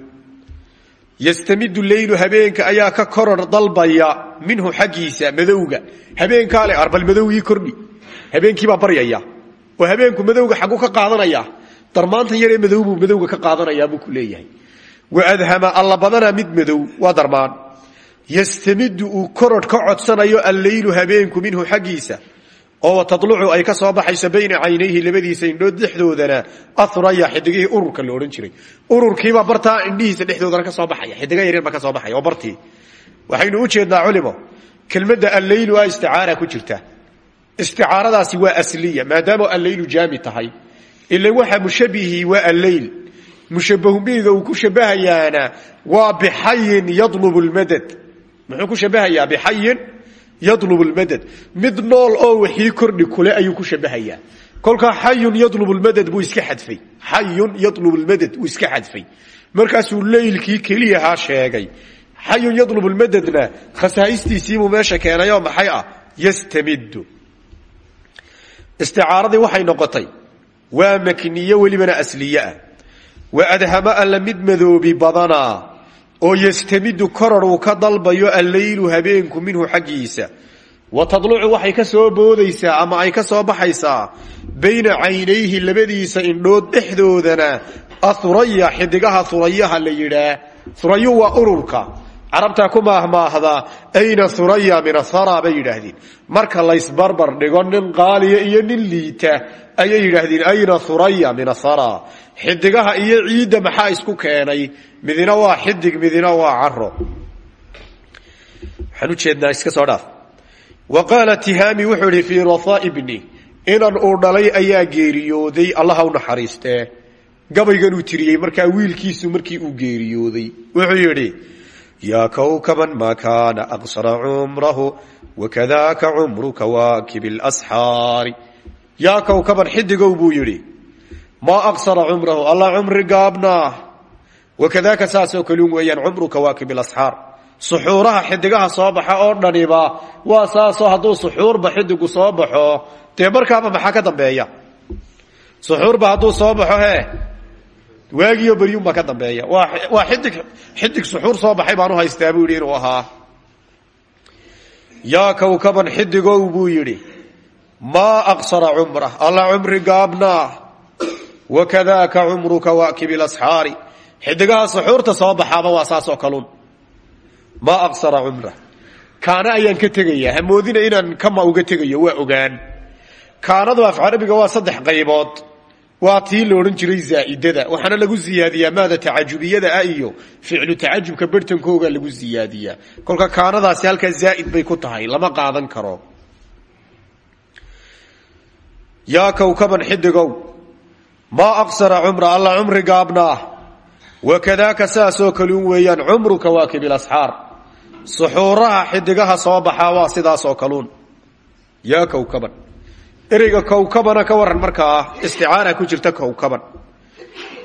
Speaker 1: yastamidu leylu habeenka ayaa ka koror dalbaya minhu xaggiisa madowga. Habeenkaa le arbal madowgii kordhi habeenkiibaa baryaya. Oo habeenku madowga xagu ka qaadanaya. Darmaantan yaree madow buu madowga ka qaadanayaa buu ku leeyahay. Waadhama alla badana mid madow waa darmaan. Ystamidu uu kororh ka codsanayo alleylu habeenku minhu xaggiisa oo tadlucu ay ka soo baxayso bayna caynayhi labadiisa indhood dhexdoodana ahraya xidigihii ururka la odhan jiray. Ururkiibaa bartaa indhihiisa dhexdoodana ka soo baxaya xidiga yaryar baa ka soo baxaya oo bartii. Waxaynu u jeednaa culimo kelmadda alleylu a isticaara ku jirta. Isticaaradaasi waa asliya maadaama alleylu jaami tahay. Ila waxa mushabihii waa alleyl mushabahumbihiga uu ku shabahayaana waa bixayin yadlubu lmadad muxuu ku shabahayaa bixayin yadlub lmadad mid nool oo wixii kordhi kule ayuu ku shabahayaa. Kolkaa xayun yadlub lmadad buu iska xadfay. Xayun yadlub lmadad buu iska xadfay. Markaasuu leylkii keliyahaa sheegay. Xayun yadlub lmadadna khasaa'istiisiibuu meesha keenayoo maxay ah? Yastamidu. Isticaaradii waxay noqotay waa makniyo welibana asliye ah. Wa adhama alla mid madoobi badanaa oo ystamidu koror uu ka dalbayo alleylu habeenku minhu xaggiisa. Wa tadlucu waxay ka soo boodaysaa ama ay ka soo baxaysaa bayna caynayhi labadiisa indhood dhexdoodana ahuraya xidigaha hurayaha la yidhaah. Hurayu waa ururka carabtaa ku maahmaahdaa ayna huraya min athara bay yidhaahdeen. Marka laysbarbar dhigo nin qaaliya iyo nin liita ayay yidhaahdeen ayna huraya min athara xidigaha iyo ciidda maxaa isku keenay? Midina waa xidig midina waa caro waxaan ujeednaa iska soo dhaaf. Wa qaala tihaami wuxuu rathaa ibni inan uu dhalay ayaa geeriyooday allaha u naxariistee. Gabayganuu tiriyey markaa wiilkiisu markii uu geeriyooday wuxuu yidhi yaa kowkaban maa kaana aqsara cumrahu wakadaaka cumruka waakib اlasxaari yaa kowkaban xidigow buu yidhi maa aqsara cumrahu allah cumri gaabnaa wakadaaka saasoo kalun weeyaan cumru kawaakib asxaar suxuuraha xidigaha soo baxa oo dhaniba waa saasoo hadduu suxuurba xidigu soo baxo dee markaaba maxaa ka dambeeya suxuurba hadduu soo baxo he waagiyo beryunbaa ka dambeeya. Waa xidig xidig suxuur soo baxay baan uhaystaa buu yidhi inuu ahaa. Yaa kawkaban xidigow buu yidhi. Maa aqsara cumra alla cumri gaabnaa wakadaaka cumru kawaakib asxaari. Xidigaha suxuurta soo baxaaba waa saasoo kalun maa aqsara cumra kaana ayaan ka tegayaa. Hamoodina inaan kama uga tegayo waa ogaan. Kaanadu af carabiga waa saddex qaybood waa tii la odhan jiray zaa'idada waxaana lagu siyaadiyaa maada tacajubiyada ah iyo ficlu tacajubka bertankooga lagu siyaadiyaa kolka kaanadaasi halkaa zaa'id bay ku tahay lama qaadan karo. Yaa kowkaban xidigow maa aqsara cumra alla cumri gaabnaa wakadaaka saasoo kalun weeyaan cumru kawaakib ilasxaar suxuuraha xidigaha soo baxaa waa sidaasoo kaluun yaa kowkaban ereyga kowkabana ka waran markaa isticaana ku jirta kowkaban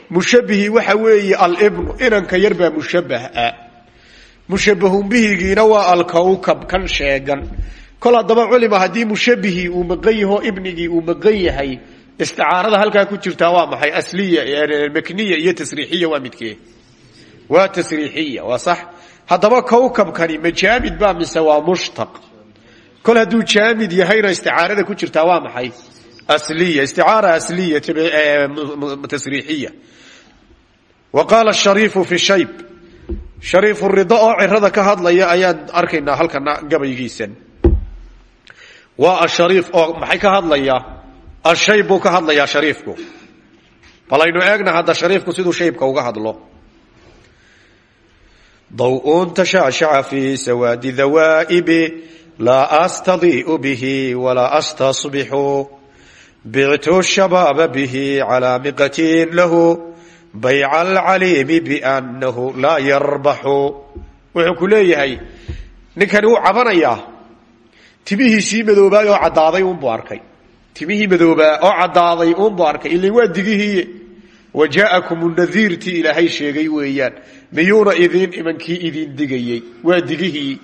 Speaker 1: mushabihi waxa weeye alibnu inanka yar baa mushabah ah mushabahun bihigiina waa alkowkab kan sheegan. Kol haddaba culima haddii mushabihii uu maqan yaho ibnigii uu maqan yahay isticaarada halkaa ku jirtaa waa maxay? Asliya makniya iyo tasriixiya waa midkee? Waa tasriixiya waa sax. Haddaba kowkabkani ma jaamid baa mise waa mushtaq kol hadduu jaamid yahayna isticaarada ku jirtaa waa maxay? Asliya isticaara asliya tasriixiya. Wa qaala shariifu fi shayb. Shariifu rido oo cirada ka hadlaya ayaan arkaynaa halkana gabaygiisan. Waa ashariif oo maxay ka hadlayaa ashayb buu ka hadlayaa shariifku. Balaynu eegna hadda shariifku siduu shaybka uga hadlo. Daw-un tashaashaca fi sawaadi dawaa'ibi laa astadii'u bihi walaa astasbixu bictu shabaaba bihi calaa miqatin lahu bayca alcaliimi biannahu laa yarbaxu wuxuu ku leeyahay ninkani wuu cabanayaa timihiisii madoobaay oo caddaaday unbuu arkay timihii madoobaa oo caddaaday unbuu arkay ilin waa digihiiye wa jaa'akum nadiirtii ilaahay sheegay weeyaan miyuuna idiin imankii idin digayey waa digihii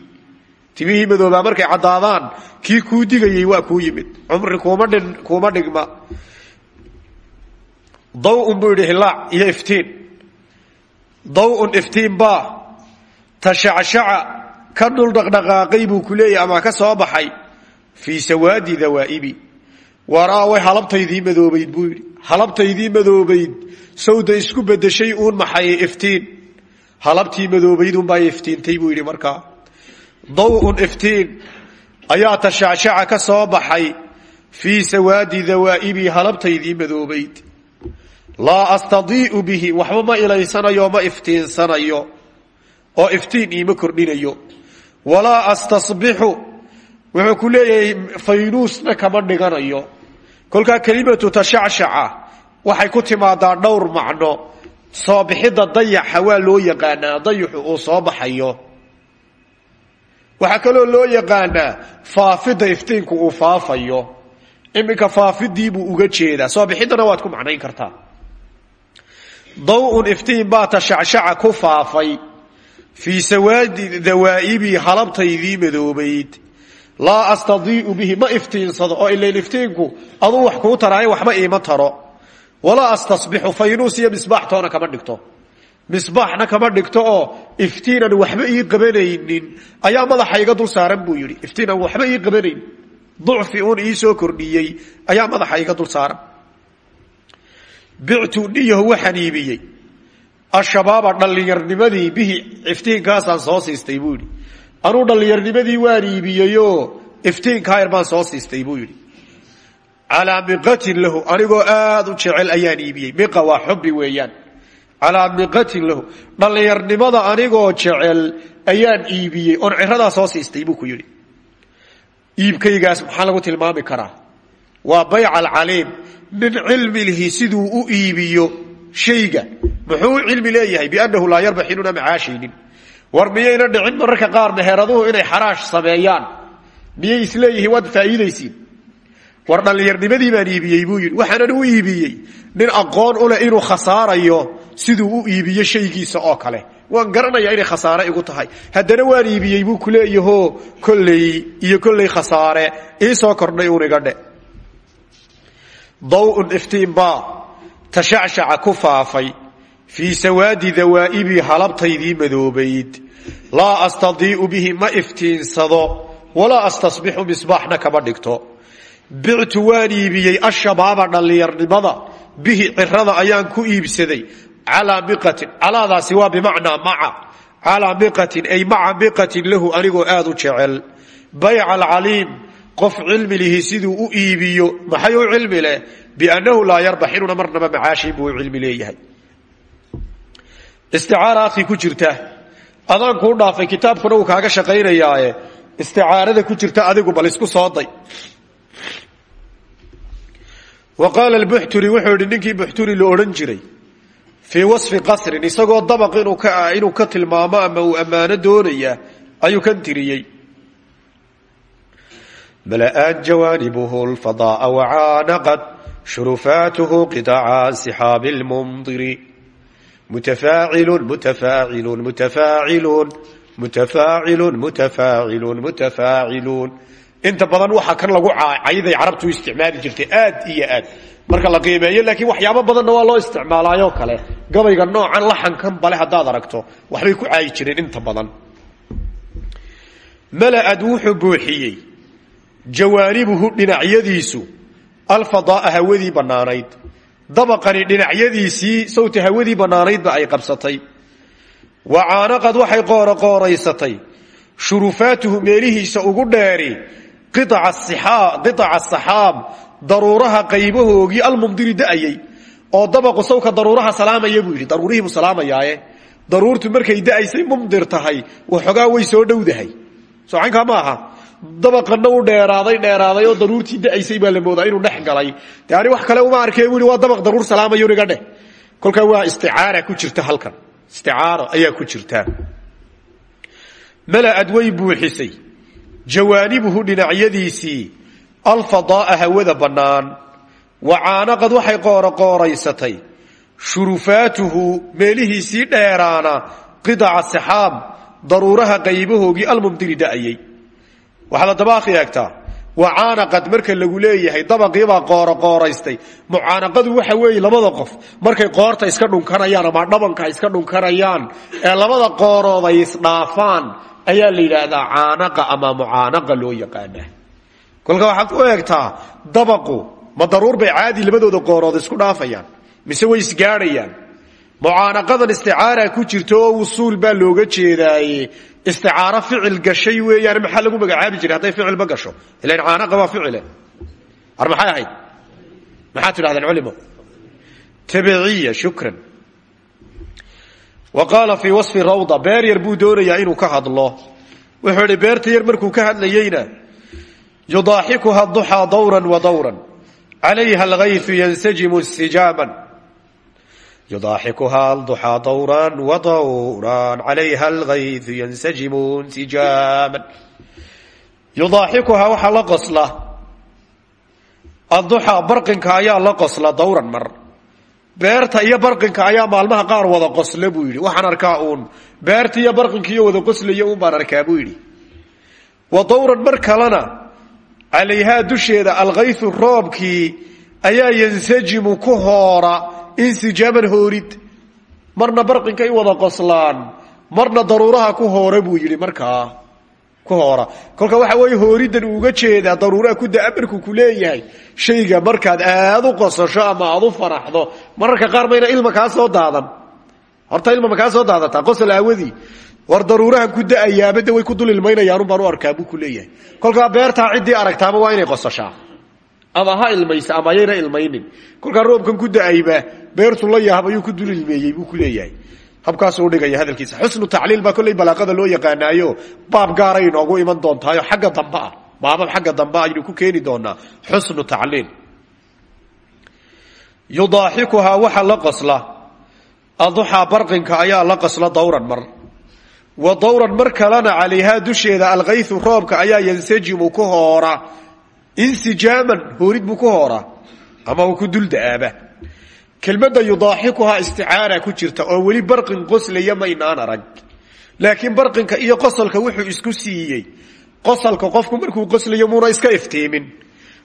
Speaker 1: timihii madoobaa markay caddaadaan kii kuu digayey waa kuu yimid. Cumri kuuma dhigma. Dawn buu yidhi hilaac iyo iftiin. Dawn iftiin baa tashacashaca ka dhul dhaqdhaqaaqay buu ku ama ka soo baxay. Fii sawaadi dawaa'ibi. Waraa way halabtaydii buu yidhi. Halabtaydii sawda isku bedeshay uun maxay iftiin. Halabtii madoobayd unbaa iftiintay buu markaa dawn iftiin ayaa tashacashaca ka soo baxay fii sawaadi dawaa'ibi halabtaydii madoobayd. Laa astadii'u bihi waxba ma ilaysanayo ma iftiinsanayo oo iftiin iima kordhinayo. Walaa astasbixu wuxuu ku leeyahay faynuusna kama dhiganayo. Kolkaa kelimatu tashacshaca waxay ku timaadaa dhowr macno. Soo bixidda dayaxa waa loo yaqaanaa dayaxu uu soo baxayo waxaa kaloo loo yaqaanaa faafidda iftiinku uu faafayo. Iminka faafidiibuu uga jeedaa. Soo bixiddana waad ku macnayn kartaa. Dawn iftiin baa tashacshaca ku faafay. Fii sawaadi dawaa'ibii halabtaydii madoobayd. Laa astadii'u bihi ma iftiinsado. Oo ilayn iftiinku aduu wax kuu taraayo waxba iima taro. Walaa astasbixu faynuus iyo misbaax toona kama dhigto misbaaxna kama dhigto oo iftiinan waxba ii qabanaynin. Ayaa madaxa iga dul saaran buu yidhi iftiinan waxba ii qabanayn ducfi uun ii soo kordhiyey ayaa madaxa iga dul saaran. Bictu niyahu waxaan iibiyey. Ashabaaba dhallinyarnimadii bihi iftiinkaasaan soo siistay buu yidhi. Anuu dhallinyarnimadii waan iibiyeyoo iftiinkaa yar baan soo siistay buu yidhi. Calaa miqatin lahu anigoo aad u calaa miqatin lahu. Dhallinyarnimada anigoo jecel ayaan iibiyey. Oon ciradaa soo siistay buu ku yidhi. Iibkaygaas maxaa lagu tilmaami karaa? Waa bayc alcaliim. Nin cilmi lihi siduu u iibiyo shayga. Muxuu u leeyahay? Biannahu laa yarbax inuuna macaashaynin. War miyayna dhicin? Mararka qaar meheeraduhu inay xaraash sameeyaan. Miyay isleeyihiin waad faa'iidaysiin. War dhallinyarnimadii baan iibiyey buu yidhi. Waxaanan u iibiyey. Nin aqoon u leh inuu khasaarayo siduu u iibiyo shaygiisa oo kale. Waan garanayaa inay khasaare igu tahay. Haddana waan iibiyey buu kuleeyaho kolley iyo kolley khasaare. Ii soo kordhay uun iga dhe. Dawn iftiin baa tashacshaca ku faafay. Fii sawaadi dawaa'ibii halabtaydii madoobayd. Laa astadii'u bihi ma iftiinsado. Walaa astasbixu misbaaxna kama dhigto. Bictu waan iibiyey ashabaaba dhallinyarnimada. Bihi cirada ayaan ku iibsaday calaa miqatin calaadaasi waa bimacnaa maca. Calaa miqatin ay maca miqatin lahu anigoo aad u jecel. Bayca alcaliim qof cilmi lihi siduu u iibiyo maxay u cilmi leh? Biannahu laa yarbax inuuna marnaba macaashin buu u cilmi leeyahay. Isticaara akhi ku jirta. Adaan kuu dhaafay kitaabkuna uu kaaga shaqaynayaaye. Isticaarada ku jirta adigu bal isku sooday wa qaala lbuxturi wuxuu yihi ninkii buxturi la odhan jiray fii wasfi qasrin isagoo dabaq inuu ka tilmaamo ama uu ammaano doonaya ayuu kan tiriyey. Mala'aat jawaanibuhu lfadaaa wacaanaqad shurufaatuhu qidaaca sixaabi lmumdiri mutafaacilu mutafaacilu mutafaaciluun mutafaacilu mutafaaciluun mutafaaciluun inta badan waxa kan lagu cayday carabtu isticmaali jirtay aad iyo aad. Marka la qiimeeyo laakiin waxyaabo badanna waa loo isticmaalaayoo kale. Gabayga noocan laxankan bale haddaad aragto waxbay ku caayi jireen inta badan. Mala'ad wuxuu buuxiyey jawaanibuhu dhinacyadiisu alfadaaa hawadii bannaanayd. Dabaqani dhinacyadiisii sawta hawadii bannaanaydba ay qabsatay. Wa caanaqad waxay qooroqooraysatay shurufaatuhu meelihiisa ugu dheeri qiaca saxaab daruuraha qaybahoogii almumdiri da'ayay oo dabaqu sawka daruuraha salaamaya buu yidhi daruurihiibuu salaamayaaye daruurtu markay da'aysay mumdir tahay waxoogaa way soo dhowdahay socankaa ma aha dabaqana u dheeraaday dheeraaday oo daruurtii da'aysay baa la moodaa inuu dhex galay de wax kale uma arkee buu waa dabaq daruur salaamayo niga dheh kolkaa waa isticaara ku jirta halkan isticaaro ayaa ku jirta mala'ad way buuxisay jawaanibuhu dhinacyadiisii alfadaaa hawada bannaan wa caanaqad waxay qooroqooraysatay shurufaatuhu meelihiisii dheeraana qidaca saxaab daruuraha qaybahoogii almumdiri da'ayay. Waxaad haddaba akhi eegtaa wacaanaqad marka lagu leeyahay dabaqiibaa qooroqooraystay mucaanaqadu waxa weeye labada qof markay qoorta iska dhunkanayaan ama dhabanka iska dhunkanayaan ee labada qoorood ay isdhaafaan ayaa la yidhaahdaa caanaqa ama mucaanaqa loo yaqaanaa. Kolka waxaad u eegtaa dabaqu ma daruur bay caadi labadooda qoorood isku dhaafayaan mise way isgaadhayaan. Mucaanaqadan isticaara ku jirta oo wusuul baa looga jeedaaye isticaaro ficil gashay weeyaan maxaa lagu magacaabi jiray? Hadday ficilba gasho. Ilan caanaqa waa ficile. Ar maxay ahayd? Maxaad tidhahdeen culimo tabiciya shukran wa qaala fii wasfi rawda beer yar buu doonayaa inuu ka hadlo. Wuxuu idhi beerta yar markuu ka hadlayeyna yudaaxikuha duxaa dawran wa dawran. Calayha algayfu yansajimu insijaaman yudaaxikuha duxaa dawran wa dawran. Calayha algayfu yansajimu insijaaman yudaaxikuhaa waxaa la qosla. Adduxaa barqinka ayaa la qosla dawran mar beerta iyo barqinka ayaa maalmaha qaar wada qosla buu yidhi. Waxaan arkaa uun beerta iyo barqinka iyo wada qoslaya un baan arkaa buu yidhi. Wa dowran mar kalena calayhaa dusheeda alkaythu roobkii ayaa yansajimu ku hoora insijaaman hoorid. Marna barqinkay wada qoslaan marna daruuraha ku hoora buu yidhi markaa ku hoora kolka waxa weeye hooridan uuga jeedaa daruuraha ku daa markuu ku leeyahay shayga markaad aad u qosasho ama aad u faraxdo mararka qaar mayna ilma kaa soo daadan. Horta ilma ma kaa soo daadataa qosol aawadii. War daruurahan ku da'ayaabade way ku dul ilmaynayaanun baan u arkaa buu ku leeyahay. Kolkaa beertaa ciddii aragtaaba waa inay qosashaa. Ama ha ilmaysa ama ayayna ilmaynin. Kolkaa roobkan ku da'ayba beertu la yaab ayuu ku dul ilmeeyey buu ku leeyahay habkaasuu dhigaya hadalkiisa. Xusnu tacliil baa kolley balaaqada loo yaqaanaayo. Baab gaaray inoogu iman doontaayo. Xagga dambe ah baabab xagga dambe aynu ku keeni doonaa. Xusnu tacliil. Yudaaxikuhaa waxa la qosla aduxaa barqinka ayaa la qosla dawran mar. Wa dawran mar kalena calayhaa dusheeda alkaythu roobka ayaa yansajimu ku hoora insijaaman hoorid buu ku hooraa. Ama ku dulda'aaba kelmadda yudaaxikuhaa isticaara ku jirta oo weli barqin qoslaya maynaan arag. Laakiin barqinka iyo qosolka wuxuu isku siiyey. Qosolka qofku markuu qoslayo muuna iska iftiimin.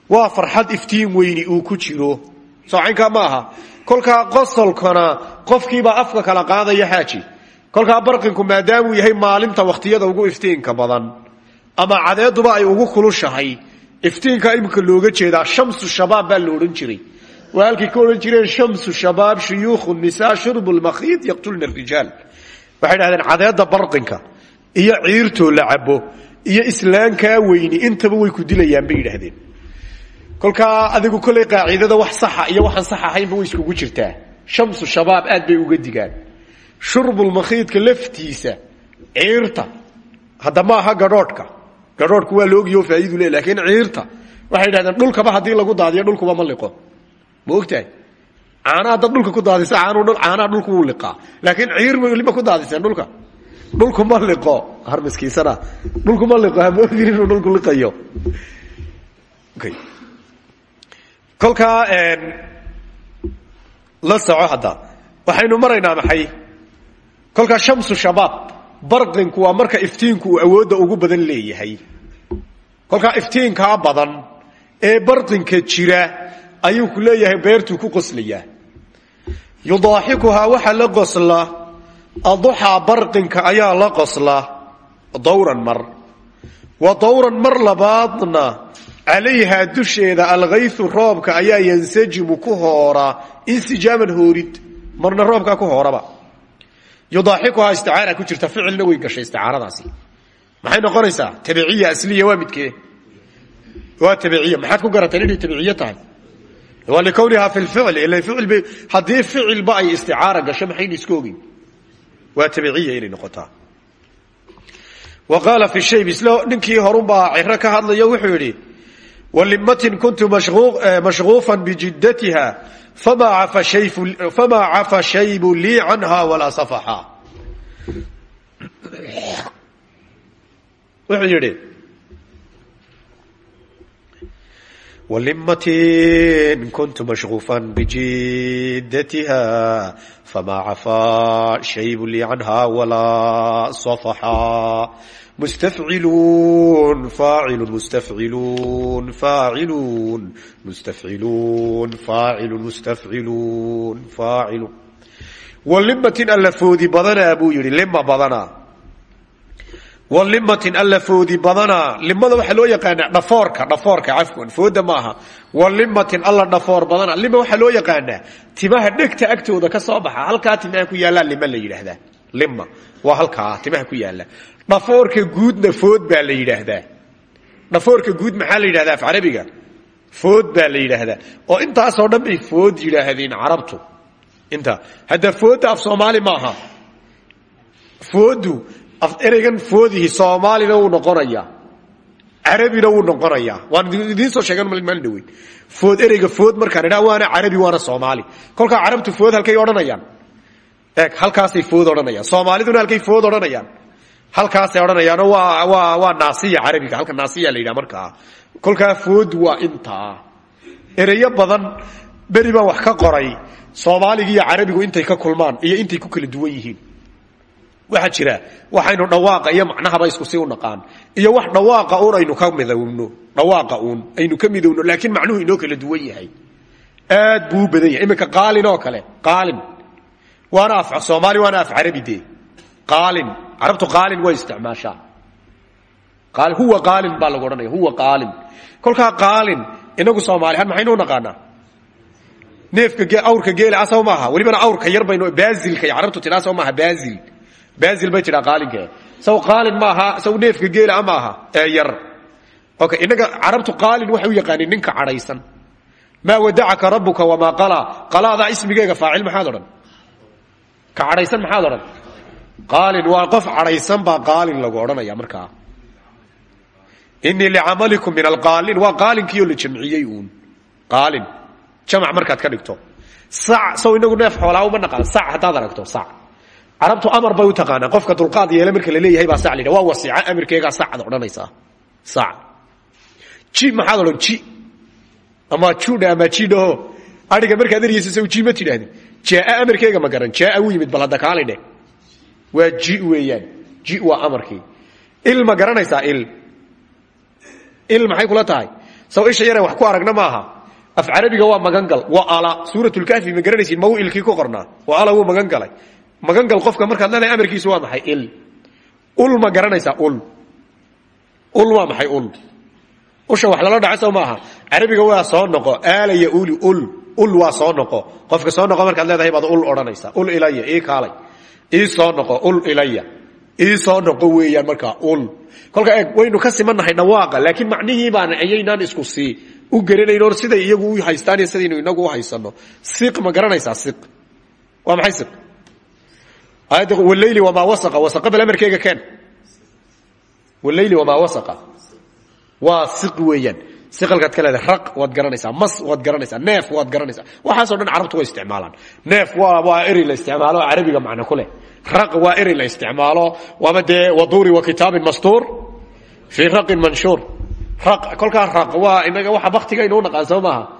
Speaker 1: Waa farxad iftiin weyni uu ku jiro. Soocaynkaa ma aha. Kolkaa qosolkana qofkiibaa afka kala qaadaya xaaji. Kolkaa barqinku maadaamuu yahay maalinta wakhtiyada ugu iftiinka badan. Ama cadeeduba ay ugu kulushahay. Iftiinka imika looga jeedaa shamsu shabaab baa odhan jiray waa halkay ka jireen shamsu shabaab shuyuukhu nisaa shurbu lmakhiid yaqtulna rijaal waxay dhahdeen cadeedda barqinka iyo ciirtoo la iyo islaankaa weyni intaba way ku dilayaan bay yidhaahdeen kolkaa adigu kolley qaacidada wax saxa iyo waxaan sax ahaynba way iskugu jirtaa. Shamsu shabaab aad bay uga digaan. Shurbulmakhiidka laftiisa ciirta hadda ma aha gadhoodhka waa laogiyoo faa'idu le lakiin ciirta. Waxay dhahdeen dhulkaba haddii lagu daadiyo dhulkuba ma liqo ma ogtahay caanaha dad dhulka ku daadisa caanaha dhulku wuu liqaa. Laakiin ciir bay weliba ku daadiseen dhulka. Dhulku ma liqo har miskiisana dhulku ma liqo hamoodin inuu dhulku liqayo. Kolkaa la soco hadda. Waxaynu maraynaa maxay? Kolkaa shamsu shabaab barqinku waa marka iftiinku uu awoodda ugu badan leeyahay. Kolkaa iftiinkaa badan ee barqinka jira ayuu ku leeyahay beertuu ku qoslayaa yudaaxikuhaa waxa la qosla aduxaa barqinka ayaa la qosla dawran mar. Wa dawran mar labaadna calayhaa dusheeda alkaysu roobka ayaa yansajimu ku hooraa insijaaman hoorid marna roobkaa ku hooraba. Yudaaxikuhaa isticaara ku jirta ficilna way gashay isticaaradaasi. Maxay noqonaysaa? Tabiciya asliya waa midkee? Waa tabiciya maxaad ku garateen inay tabiciye tahay waa likownihaa fi lficl ila ficilba haddii ficilba ay isticaara gasho maxaynu iska ogeyn waa tabiciya inay noqotaa. Wa qaala fi shayb isla ninkii horunbaa ciro ka hadlayo wuxuu yidhi walimatin kuntu mashquufan bijiddatiha famaa cafa shaybu lii canha walaa safaxa. Wuxuu yidhi kuntu mashquufan bijiddatiha famaa cafaa shaybu lii canha walaa safaxa mustafciluun faacilun mustafciluun faacilun mustafciluun faacilun mustafciluun faacilu walimatin alla foodi badanaa buu yidhi lima badanaa walimatin alla foodi badanaa limada waxaa loo yaqaanaa dhafoorka dhafoorka cafwan fooda maaha. Walimatin alla dhafoor badana. Lima waxaa loo yaqaanaa timaha dhegta agtooda ka soo baxa halkaa timaha ku yaallaa lima la yidhaahdaa. Lima waa halkaa timaha ku yaalla. Dhafoorka guudna food baa la yidhaahdaa. Dhafoorka guud maxaa la yidhahdaa af carabiga? Food baa la yidhaahdaa. Oo intaasoo dhan bay food yidhaahdeen carabtu. Inta hadda foodda af soomaali maaha. Foodu ereygan foodihi soomaalina wuu noqonayaa. Carabina wuu noqonayaa. Waan idiin soo sheegan maalin dhaweyn food ereyga food markaan idhaa waana carabi waana soomaali. Kolkaa carabtu food halkay odhanayaan. Eeg halkaasay food odhanayaan. Soomaaliduna halkay food odhanayaan. Halkaasay odhanayaano waa waa waa naasiya carabiga. Halka naasiya la yidhaha markaa. Kolkaa food waa intaa. Ereyo badan beri wax ka qoray. Soomaaliga iyo carabigu intay ka kulmaan iyo intay ku kala duwan yihiin waxaa jira waxaynu dhawaaqa iyo macnahaba isku si u naqaan. Iyo wax dhawaaqa uun aynu ka midowno dhawaaqa uun aynu ka midowno laakiin macnuhu inoo kala duwan yahay. Aad buu badan yahay iminka qaalin oo kale qaalin. Waana af soomaali waana af carabi dee. Qaalin carabtu qaalin way isticmaashaa. Huwa qaalin baa lagu odhanaya huwa qaalin. Kolkaa qaalin inagu soomaalihaan maxaynu naqaanaa? Neefka awrka geela asaw maaha. Welibana awrka yar baynu baazilkay carabtu tidhaa saw maaha baazil baazil bay tidhaa qaalinka saw qaalin maaha saw neefka geela ma aha ee yar. Okay inaga carabtu qaalin waxay u yaqaaniin ninka cadhaysan. Maa wadacaka rabuka wamaa qalaa qalaadaa ismigeega faacil maxaad odhan. Ka cadhaysan maxaad odhan. Qaalin waa qof cadhaysan baa qaalin lagu odhanaya markaa. Inii licamalikum min alqaalin waa qaalinkiioo la jamciyey uun. Qaalin jamac markaad ka dhigto. Sac saw inagu neef xoolaa uma naqaan. Sac haddaad aragto sac carabtu amar bay u taqaanaa qofka dulqaad yeele marka la leeyahay baa la yidhaha waa wasiica amirkeegaa sacad odhanaysaa sac ji maxaad odhan? Ji ama judha ama jidhaho adhiga markaad eryaysa ji ma tidhahdin jaaa amarkeega ma garan. Jaaa u yimid bal hadda kaali dheh waa ji weeyaan. Ji waa amarkii il ma garanaysaa il? Il maxay kula tahay? Saw isha yareen wax ku aragna maaha. Af carabiga waa magangal. Waa ala. Suuratulkaafi ma garanaysid? Ma uu ilkii ku qornaa? Waa ala wuu magan galay magangal qofka markaad leedahay amarkiisu waa maxay? Il ul ma garanaysaa ul. Ul waa maxay ul? Usha wax lala dhaco sow maaha. Carabiga waa soo noqo aalaya uli ul. Ul waa soo noqo. Qofka soo noqo markaad leedahay baad ul odhanaysaa. Ul ilaya ii kaalay. Ii soo noqo ul ilaya. Ii soo noqo weeyaan markaa ul. Kolka eeg waynu ka simannahay dhawaaqa laakiin macnihii baan ayaynaan isku sii. U garanayn or siday iyagu u haystaan iyo sidaynu inagu u haysano. Siq ma garanaysaa siq. Waa maxay siq aayadda waleyli wamaa wasaqa. Wasaqa bal amarkeega keen. Waleyli wamaa wasaqa. Waa siq weeyaan. Siqalkaad ka leedahay raq waad garanaysaa. Mas waad garanaysaa. Neef waad garanaysaa. Waxaasoo dhan carabtu way isticmaalaan. Neef waa waa eri la isticmaalo carabiga macno ku leh. Raq waa eri la isticmaalo. Waama dee waduuri wa kitaabin mastuur fii raqin manshuur. Raq kolkaa raq waa inaga waxa baktigaynu u naqaan soo maaha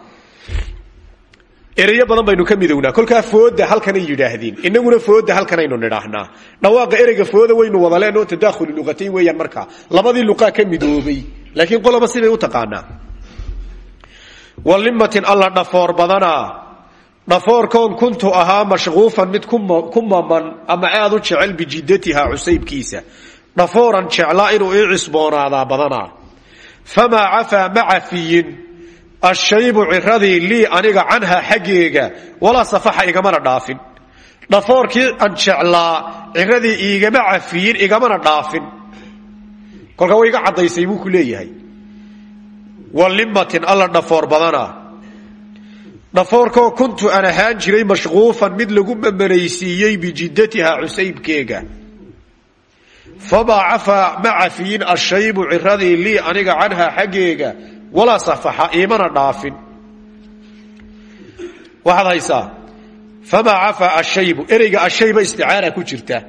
Speaker 1: ereyo badan baynu ka midownaa. Kolkaa fooda halkanay yidhaahdeen. Inaguna fooda halkanaynu nidhaahnaa. Dhawaaqa ereyga fooda waynu wada leenoo tadaakhulu luqatayn weeyaan markaa. Labadii luqaa ka midoobay. Laakiin qoloba sibay u taqaanaa. Walimatin alla dhafoor badanaa dhafoorkoon kuntu ahaa mashquufan mid ku maman ama aad u jecel bijiddatiha cusaybkiisa. Dhafooran jeclaa inuu ii cisboonaadaa badanaa famaa cafaa ma ashaybu ciradii lii aniga canhaa xaggeega walaa safaxa igamana dhaafin dhafoorkii aan jeclaa ciradii iigama cafiyin igamana dhaafin kolkaa way iga caddaysay buu ku walimatin alla dhafoor badana dhafoorkoo kuntu aan ahaan jiray mashquufan mid lagu mamanaysiiyey bijiddatiha cusaybkeega famaa cafaa ma cafiyin ashaybu ciradii lii aniga canhaa xaggeega walaa safaxa iimana dhaafin. Waxaad haysaa famaa cafaa ashaybu ereyga ashayba isticaara ku jirta.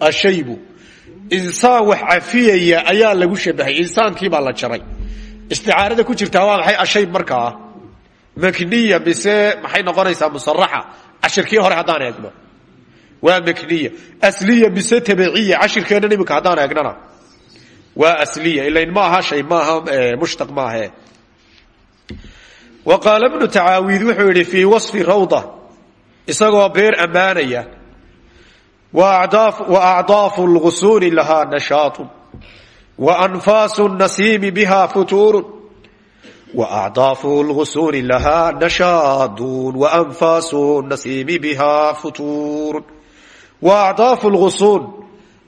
Speaker 1: Ashaybu insaan wax cafiyaya ayaa lagu shabahay insaankiibaa la jaray. Isticaarada ku jirtaa waa maxay ashayb markaa makniya mise maxay noqonaysaa musaraxa cashirkii hore haddaan eegno. Waa makniya. Asliya mise tabiciya cashirkeennan imika haddaan eegnana waa asliya ilan ma aha shay maaha mushta maahe wa qaala bnu tacaawid wuxuu yidhi fii wasfi rawda. Isagoo beer ammaanaya. Wa acdaafu lgusuuli lahaa nashaatu wa anfaasu nasiimi biha futuuru waacdaafu lgusuuli lahaa nashaadun. Waanfaasu nasiimi biha futuurun. Wa acdaafu lgusuul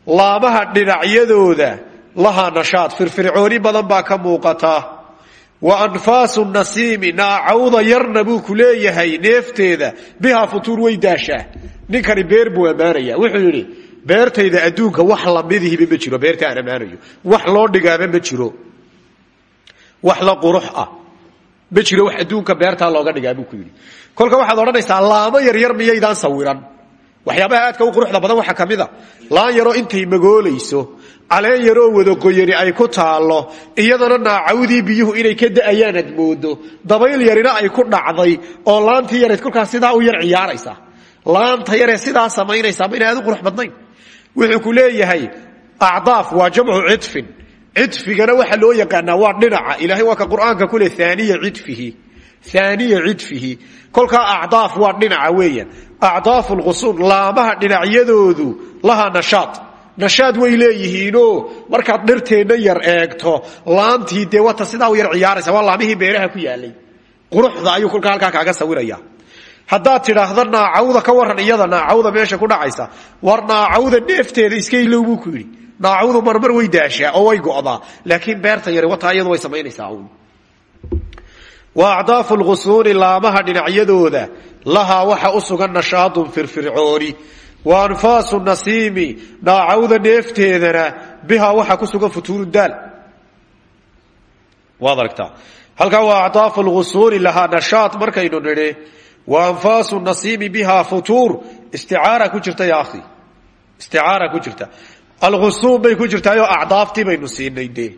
Speaker 1: laamaha dhinacyadooda lahaa nashaad. Firfircooni badan baa ka muuqata. Wa anfaasu nasiimi naacawda yarna buu ku leeyahay neefteeda. Bihaa futuur way daashaa. Ninkani beer buu ammaanaya wuxuu yidhi beertayda adduunka wax lamidihiba ma jiro beerta aan ammaanayo wax loo dhigaaba ma jiro. Wax la qurux ah ma jiro. Wax adduunka beertaa looga dhigaa buu ku yidhi. Kolka waxaad odhanaysaa laamo yaryar miyaydaan sawiran waxyaabaha aadka u quruxda badan waxaa ka mid a intay magoolayso caleen yaroo wadagoyani ay ku taallo iyadana naacawdii biyuhu inay ka da'ayaan moodo dabayl yarina ay ku dhacday oo laantii yareed kolkaas sidaa u yar ciyaaraysa. Laanta yaree sidaa samaynaysaa ma ina aad u qurux badnayn. Wuxuu ku leeyahay acdaaf waa jamcu cidfin cidfigana waxa loo yaqaanaa waa dhinaca. Ilahay waa ka qur'aanka kule aaniya cidfihi aaniya cidfihi. Kolkaa acdaaf waa dhinaca weeyaan. Acdaafu lqusuur laamaha dhinacyadoodu lahaa nashaad. Nashaad way leeyihiinoo markaad dhirteenna yar eegto laantii dee wata sidaa yar ciyaaraysa waa laamihii beeraha ku yaalay. Quruxda ayuu kolkaa halkaa kaaga sawiraya. Haddaad tidhaahda naacawda ka waran iyada naacawda meesha ku dhacaysa. War naacawda dheefteeda iska ilow ku yidhi naacawdu marmar way daashaa oo way go'daa. Laakiin beerta yari wataa iyadu way samaynaysaa wa acdaafu lgusuuni laamaha dhinacyadooda. Lahaa waxa u sugan nashaadun firfircooni wa anfaasu nasiimi naacawda neefteedana bihaa waxa ku sugan futuuru daal. Waad aragtaa. Halkaa waa acdaafu lgusuuni lahaa nashaad markaynu nidhi wa anfaasu nasiimi biha futuur. Isticaara ku jirta ya akhi isticaara ku jirta. Algusuum bay ku jirtaayoo acdaaftii baynu siinay dee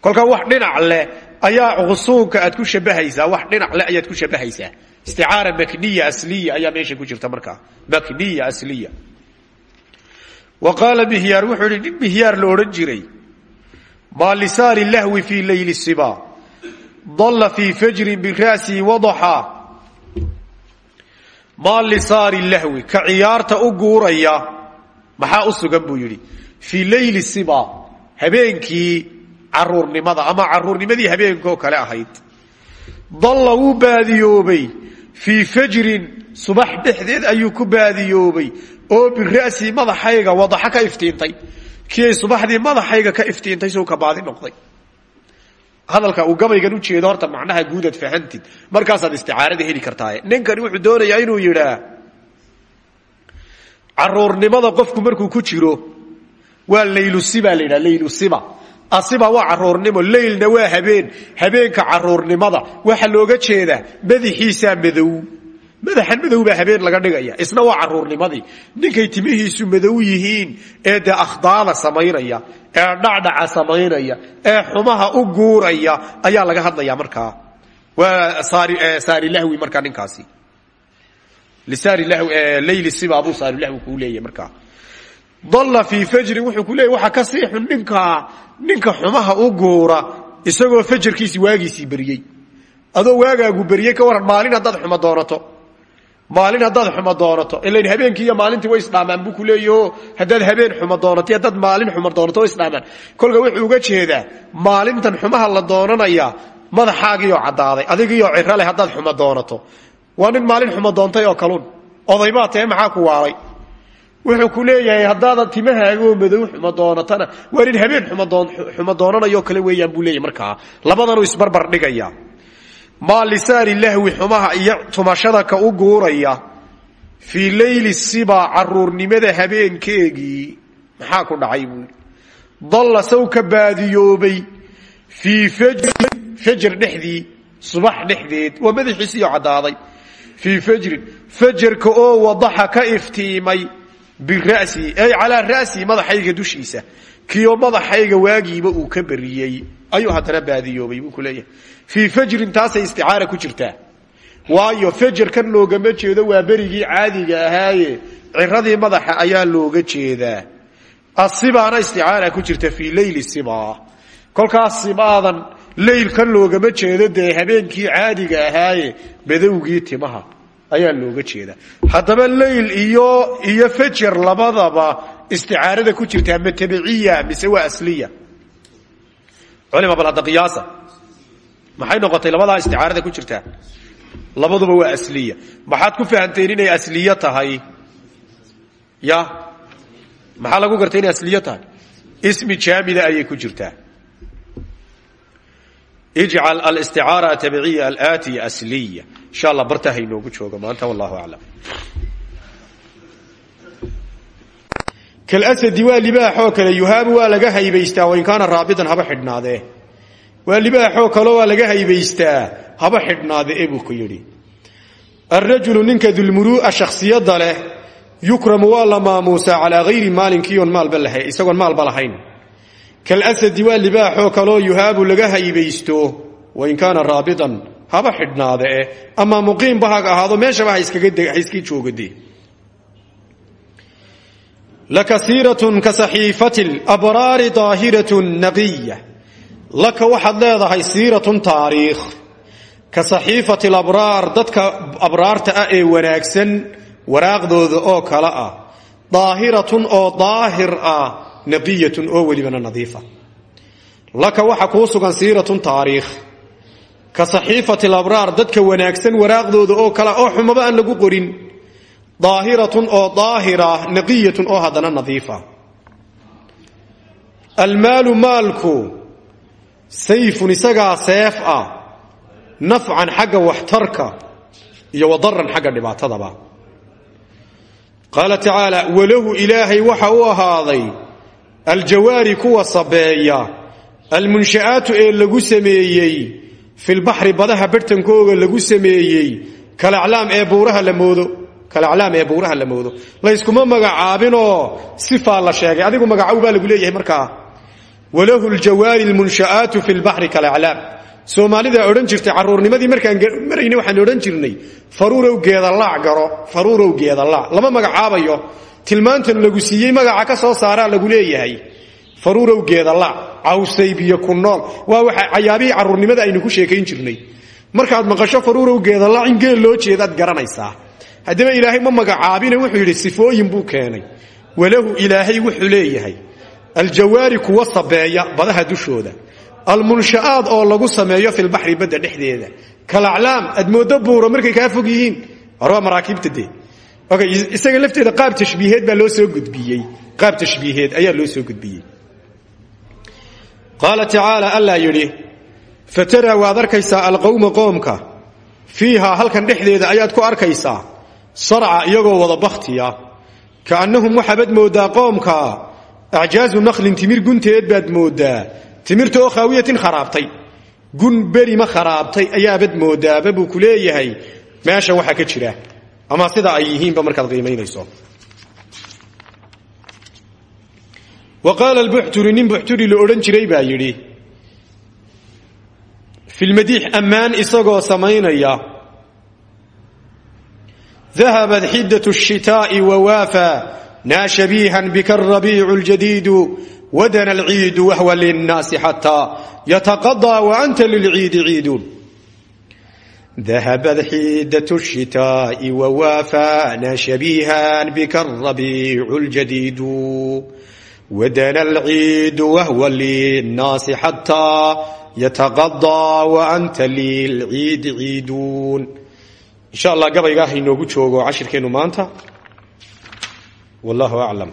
Speaker 1: kolkaa wax dhinac leh ayaa gusuumka aad ku shabahaysaa wax dhinac leh ayaad ku shabahaysaa. Isticaara makniya asliya ayaa meesha ku jirta markaa. Makniya asliya. Wa qaala mihyaar wuxuu ihi nin mihyaar la odhan jiray maa lisaani lahwi fii leyli siba dalla fii fajrin bira'sihi wadaxa. Maa lisaari lahwi ka ciyaarta u guuraya. Maxaa u sugan buu yidhi. Fii leyli siba habeenkii caruurnimada ama caruurnimadii habeenkoo kale ahayd. Dalla wuu baadiyoobay fii fajrin subax dhexdeed ayuu ku baadiyoobay oo bira'sii madaxayga wadaxa ka iftiintay. Kii ay subaxdii madaxayga ka iftiintay suu ka baadi noqday. Hadalka uu gabaygan ujeedo horta macnaha guudaad fahantid markaasaad isticaarada heli kartaa ninkani wuxuu doonayaa inuu yidhaa caruurnimada qofku markuu ku jiro waa laylusiba la yidhaha laylusiba asiba waa caruurnimo leylna waa habeen. Habeenka caruurnimada waxaa looga jeedaa madaxiisaa madow. Madaxan madow baa habeen laga dhigaya isna waa caruurnimadii ninkay timihiisu madow yihiin ee dee akhdaada samaynaya ee dhacdhaca samaynaya ee xumaha u guuraya ayaa laga hadlaya markaa waa saarilahwi markaa ninkaasi. Leyli siba buu saarilahwi kuu leeyahy markaa dalla fii fajrin wuxuu ku leeyay waxa ka sii xun ninka ninka xumaha u guura isagoo fajarkiisi waagiisii beriyey adoo waagaagu beriyey ka waran maalin haddaad xuma doonato maalin haddaad xuma doonato ilan habeenkii iyo maalintii way isdhaamaan buu ku leeyaho haddaad habeen xuma doonato haddaad maalin xuma doonato way isdhaamaan. Kolka wuxuu uga jeedaa maalintan xumaha la doonanaya madaxaagiioo caddaaday adigiioo ciro leh haddaad xuma doonato waa nin maalin xuma doontay oo kalun tee maxaa ku waaray wuxuu ku leeyahay haddaada timahaagoo madow xuma doonatana waa nin habeen xuma doonanayo kale weeyaan buu leeyahy markaa. Labadanuu isbarbar dhigaya. Maa lisaani lahwi xumaha iyo tumashada ka u guuraya. Fii leyli siba caruurnimada habeenkeegii maxaa ku dhacay buui dalla saw ka baadiyoobay. Fii fajar dhexdii subax dhexdeed waa madaxiisiiyo caddaaday. Fii fajrin fajarka oo wadaxa ka iftiimay calaa ra'sii madaxayga dushiisa. Kiyo madaxayga waagiiba uu ka beriyey ayuu haddana baadiyoobay buu ku leeyahay. Fii fajrin taasay isticaara ku jirtaa. Waayo fajarkan loogama jeedo waa berigii caadiga ahaaye. Ciradii madaxa ayaa looga jeedaa. Asibaana isticaara ku jirta fii leyli siba kolkaas sibaadan leylkan loogama jeedo dee caadiga ahaaye. Madowgii timaha ayaa looga jeedaa haddaba leyl iyo iyo fajar labadaba isticaarada ku jirtaa ma tabiciya mise waa asliya. Culima bal hadda qiyaasa. Maxay noqotay labadaa isticaarada ku jirtaa labaduba waa asliya. Maxaad ku fahamteen inay asliyo tahay? Ya? Maxaa lagu gartay inay asliyo tahay? Ismi jaamida ayay ku jirtaa. Ijcal alisticaara atabiciya alaatiya asliya insha allah barta haynoogu jooga maanta wallahu aclam kalasadi waa libaaxoo kale yuhaabu waa laga haybaystaa wain kaana raabitan haba xidhnaadee. Waa libaaxoo kale waa laga haybaystaa haba xidhnaade e buu ku yidhi. Ninka dulmuruu'a shakhsiyadda leh yukramu waa la maamuusaa calaa hayri maalinkiion maalba lahay isagoon maalba lahayn. Kalasadi waa libaaxoo kaloo yuhaabu laga haybaysto wain kaana raabitan haba xidhnaade eh amaa muqiimba ha ahaado meeshaba ha iska joogade laka siiratun ka saxiifati labraari daahiratun naqiya laka waxaad leedahay siiratun taariikh. Ka saxiifati labraar dadka abraarta ah ee wanaagsan waraaqdooda oo kale ah. Daahiratun oo daahir ah naqiyatun oo welibana nadiifa. Laka waxa kuu sugan siiratun taariikh ka saxiifati labraar dadka wanaagsan waraaqdooda oo kale oo xumaba aan lagu qorin. Daahiratun oo daahira naqiyatun oo haddana nadiifa. Almaalu maalku sayfun isagaa seef ah nafcan xagga waxtarka iyo wadaran xagga dhibaatadaba. Qaala tacaala walahu ilaahay waxa u ahaaday aljawaari kuwa sabeeya almunsha'aatu ee lagu sameeyey filbaxri badaha barhtankooga lagu sameeyey kalaclaam ee buuraha la moodo kalaclaam ee buuraha la moodo. Layskuma magacaabinoo sifaa la sheegay. Adigu magacow baa lagu leeyahay markaa. Walahu ljawaari lmunsha'aatu fi lbaxri kalaclaam soomaalida odhan jirtay caruurnimadii markaan marayna waxaan odhan jirnay faruurow geedalaac garo faruurow geedalaac lama magacaabayo. Tilmaantan lagu siiyey magaca ka soo saaraa lagu leeyahay faruurow geedalaac cawsaybiyo ku nool. Waa waxa cayaabihii caruurnimada aynu ku sheekayn jirnay. Markaad maqasho faruurow geedalaac in geel loo jeedaad garanaysaa. Haddaba ilaahay ma magacaabine wuxuu yidhi sifooyin buu keenay. Walahu ilaahay wuxuu leeyahay aljawaari kuwa sabeeya badaha dushooda. Almunsha'aad oo lagu sameeyo filbaxri badda dhexdeeda. Kalaclaam aad mooddo buuro markay kaa fog yihiin. War waa maraakiibta dee. Isaga lafteeda qaab tashbiiheed baa loo soo gudbiyey. Qaab tashbiiheed ayaa loo soo gudbiyey qaala tacaala allaa yidhi fataraa waad arkaysaa alqowma qoomka. Fiihaa halkan dhexdeeda ayaad ku arkaysaa. Sarca iyagoo wada bakhtiya. Kaannahum waxaabaad mooddaa qoomka. Acjaazu nakhlin timir gunteed baad mooddaa timirta oo khaawiyatin kharaabtay. Gun berima kharaabtay ayaabad moodaaba buu ku leeyahay. Meesha waxa ka jira. Ama sida ay yihiinba markaad qiimaynayso wa qaala albuxturi nin buxturi la odhan jiray baa yidhi filmadiix ammaan isagoo samaynaya. Dahabat xiddat shitaa'i wawaafaa naa shabiihan bika rabiicu ljadiidu wadana alciidu wahwa linnaasi xataa yataqadaa wa anta lilciidi ciidun. Dahabad xiidat shitaa'i wawaafaana shabiihan bika rabiicu ljadiidu wadana alciidu wahwa linnaasi xataa yataqadaa wa anta lilciidi ciidun insha allah gabaygaa hainoogu joogo cashirkeennu maanta wallahu aclam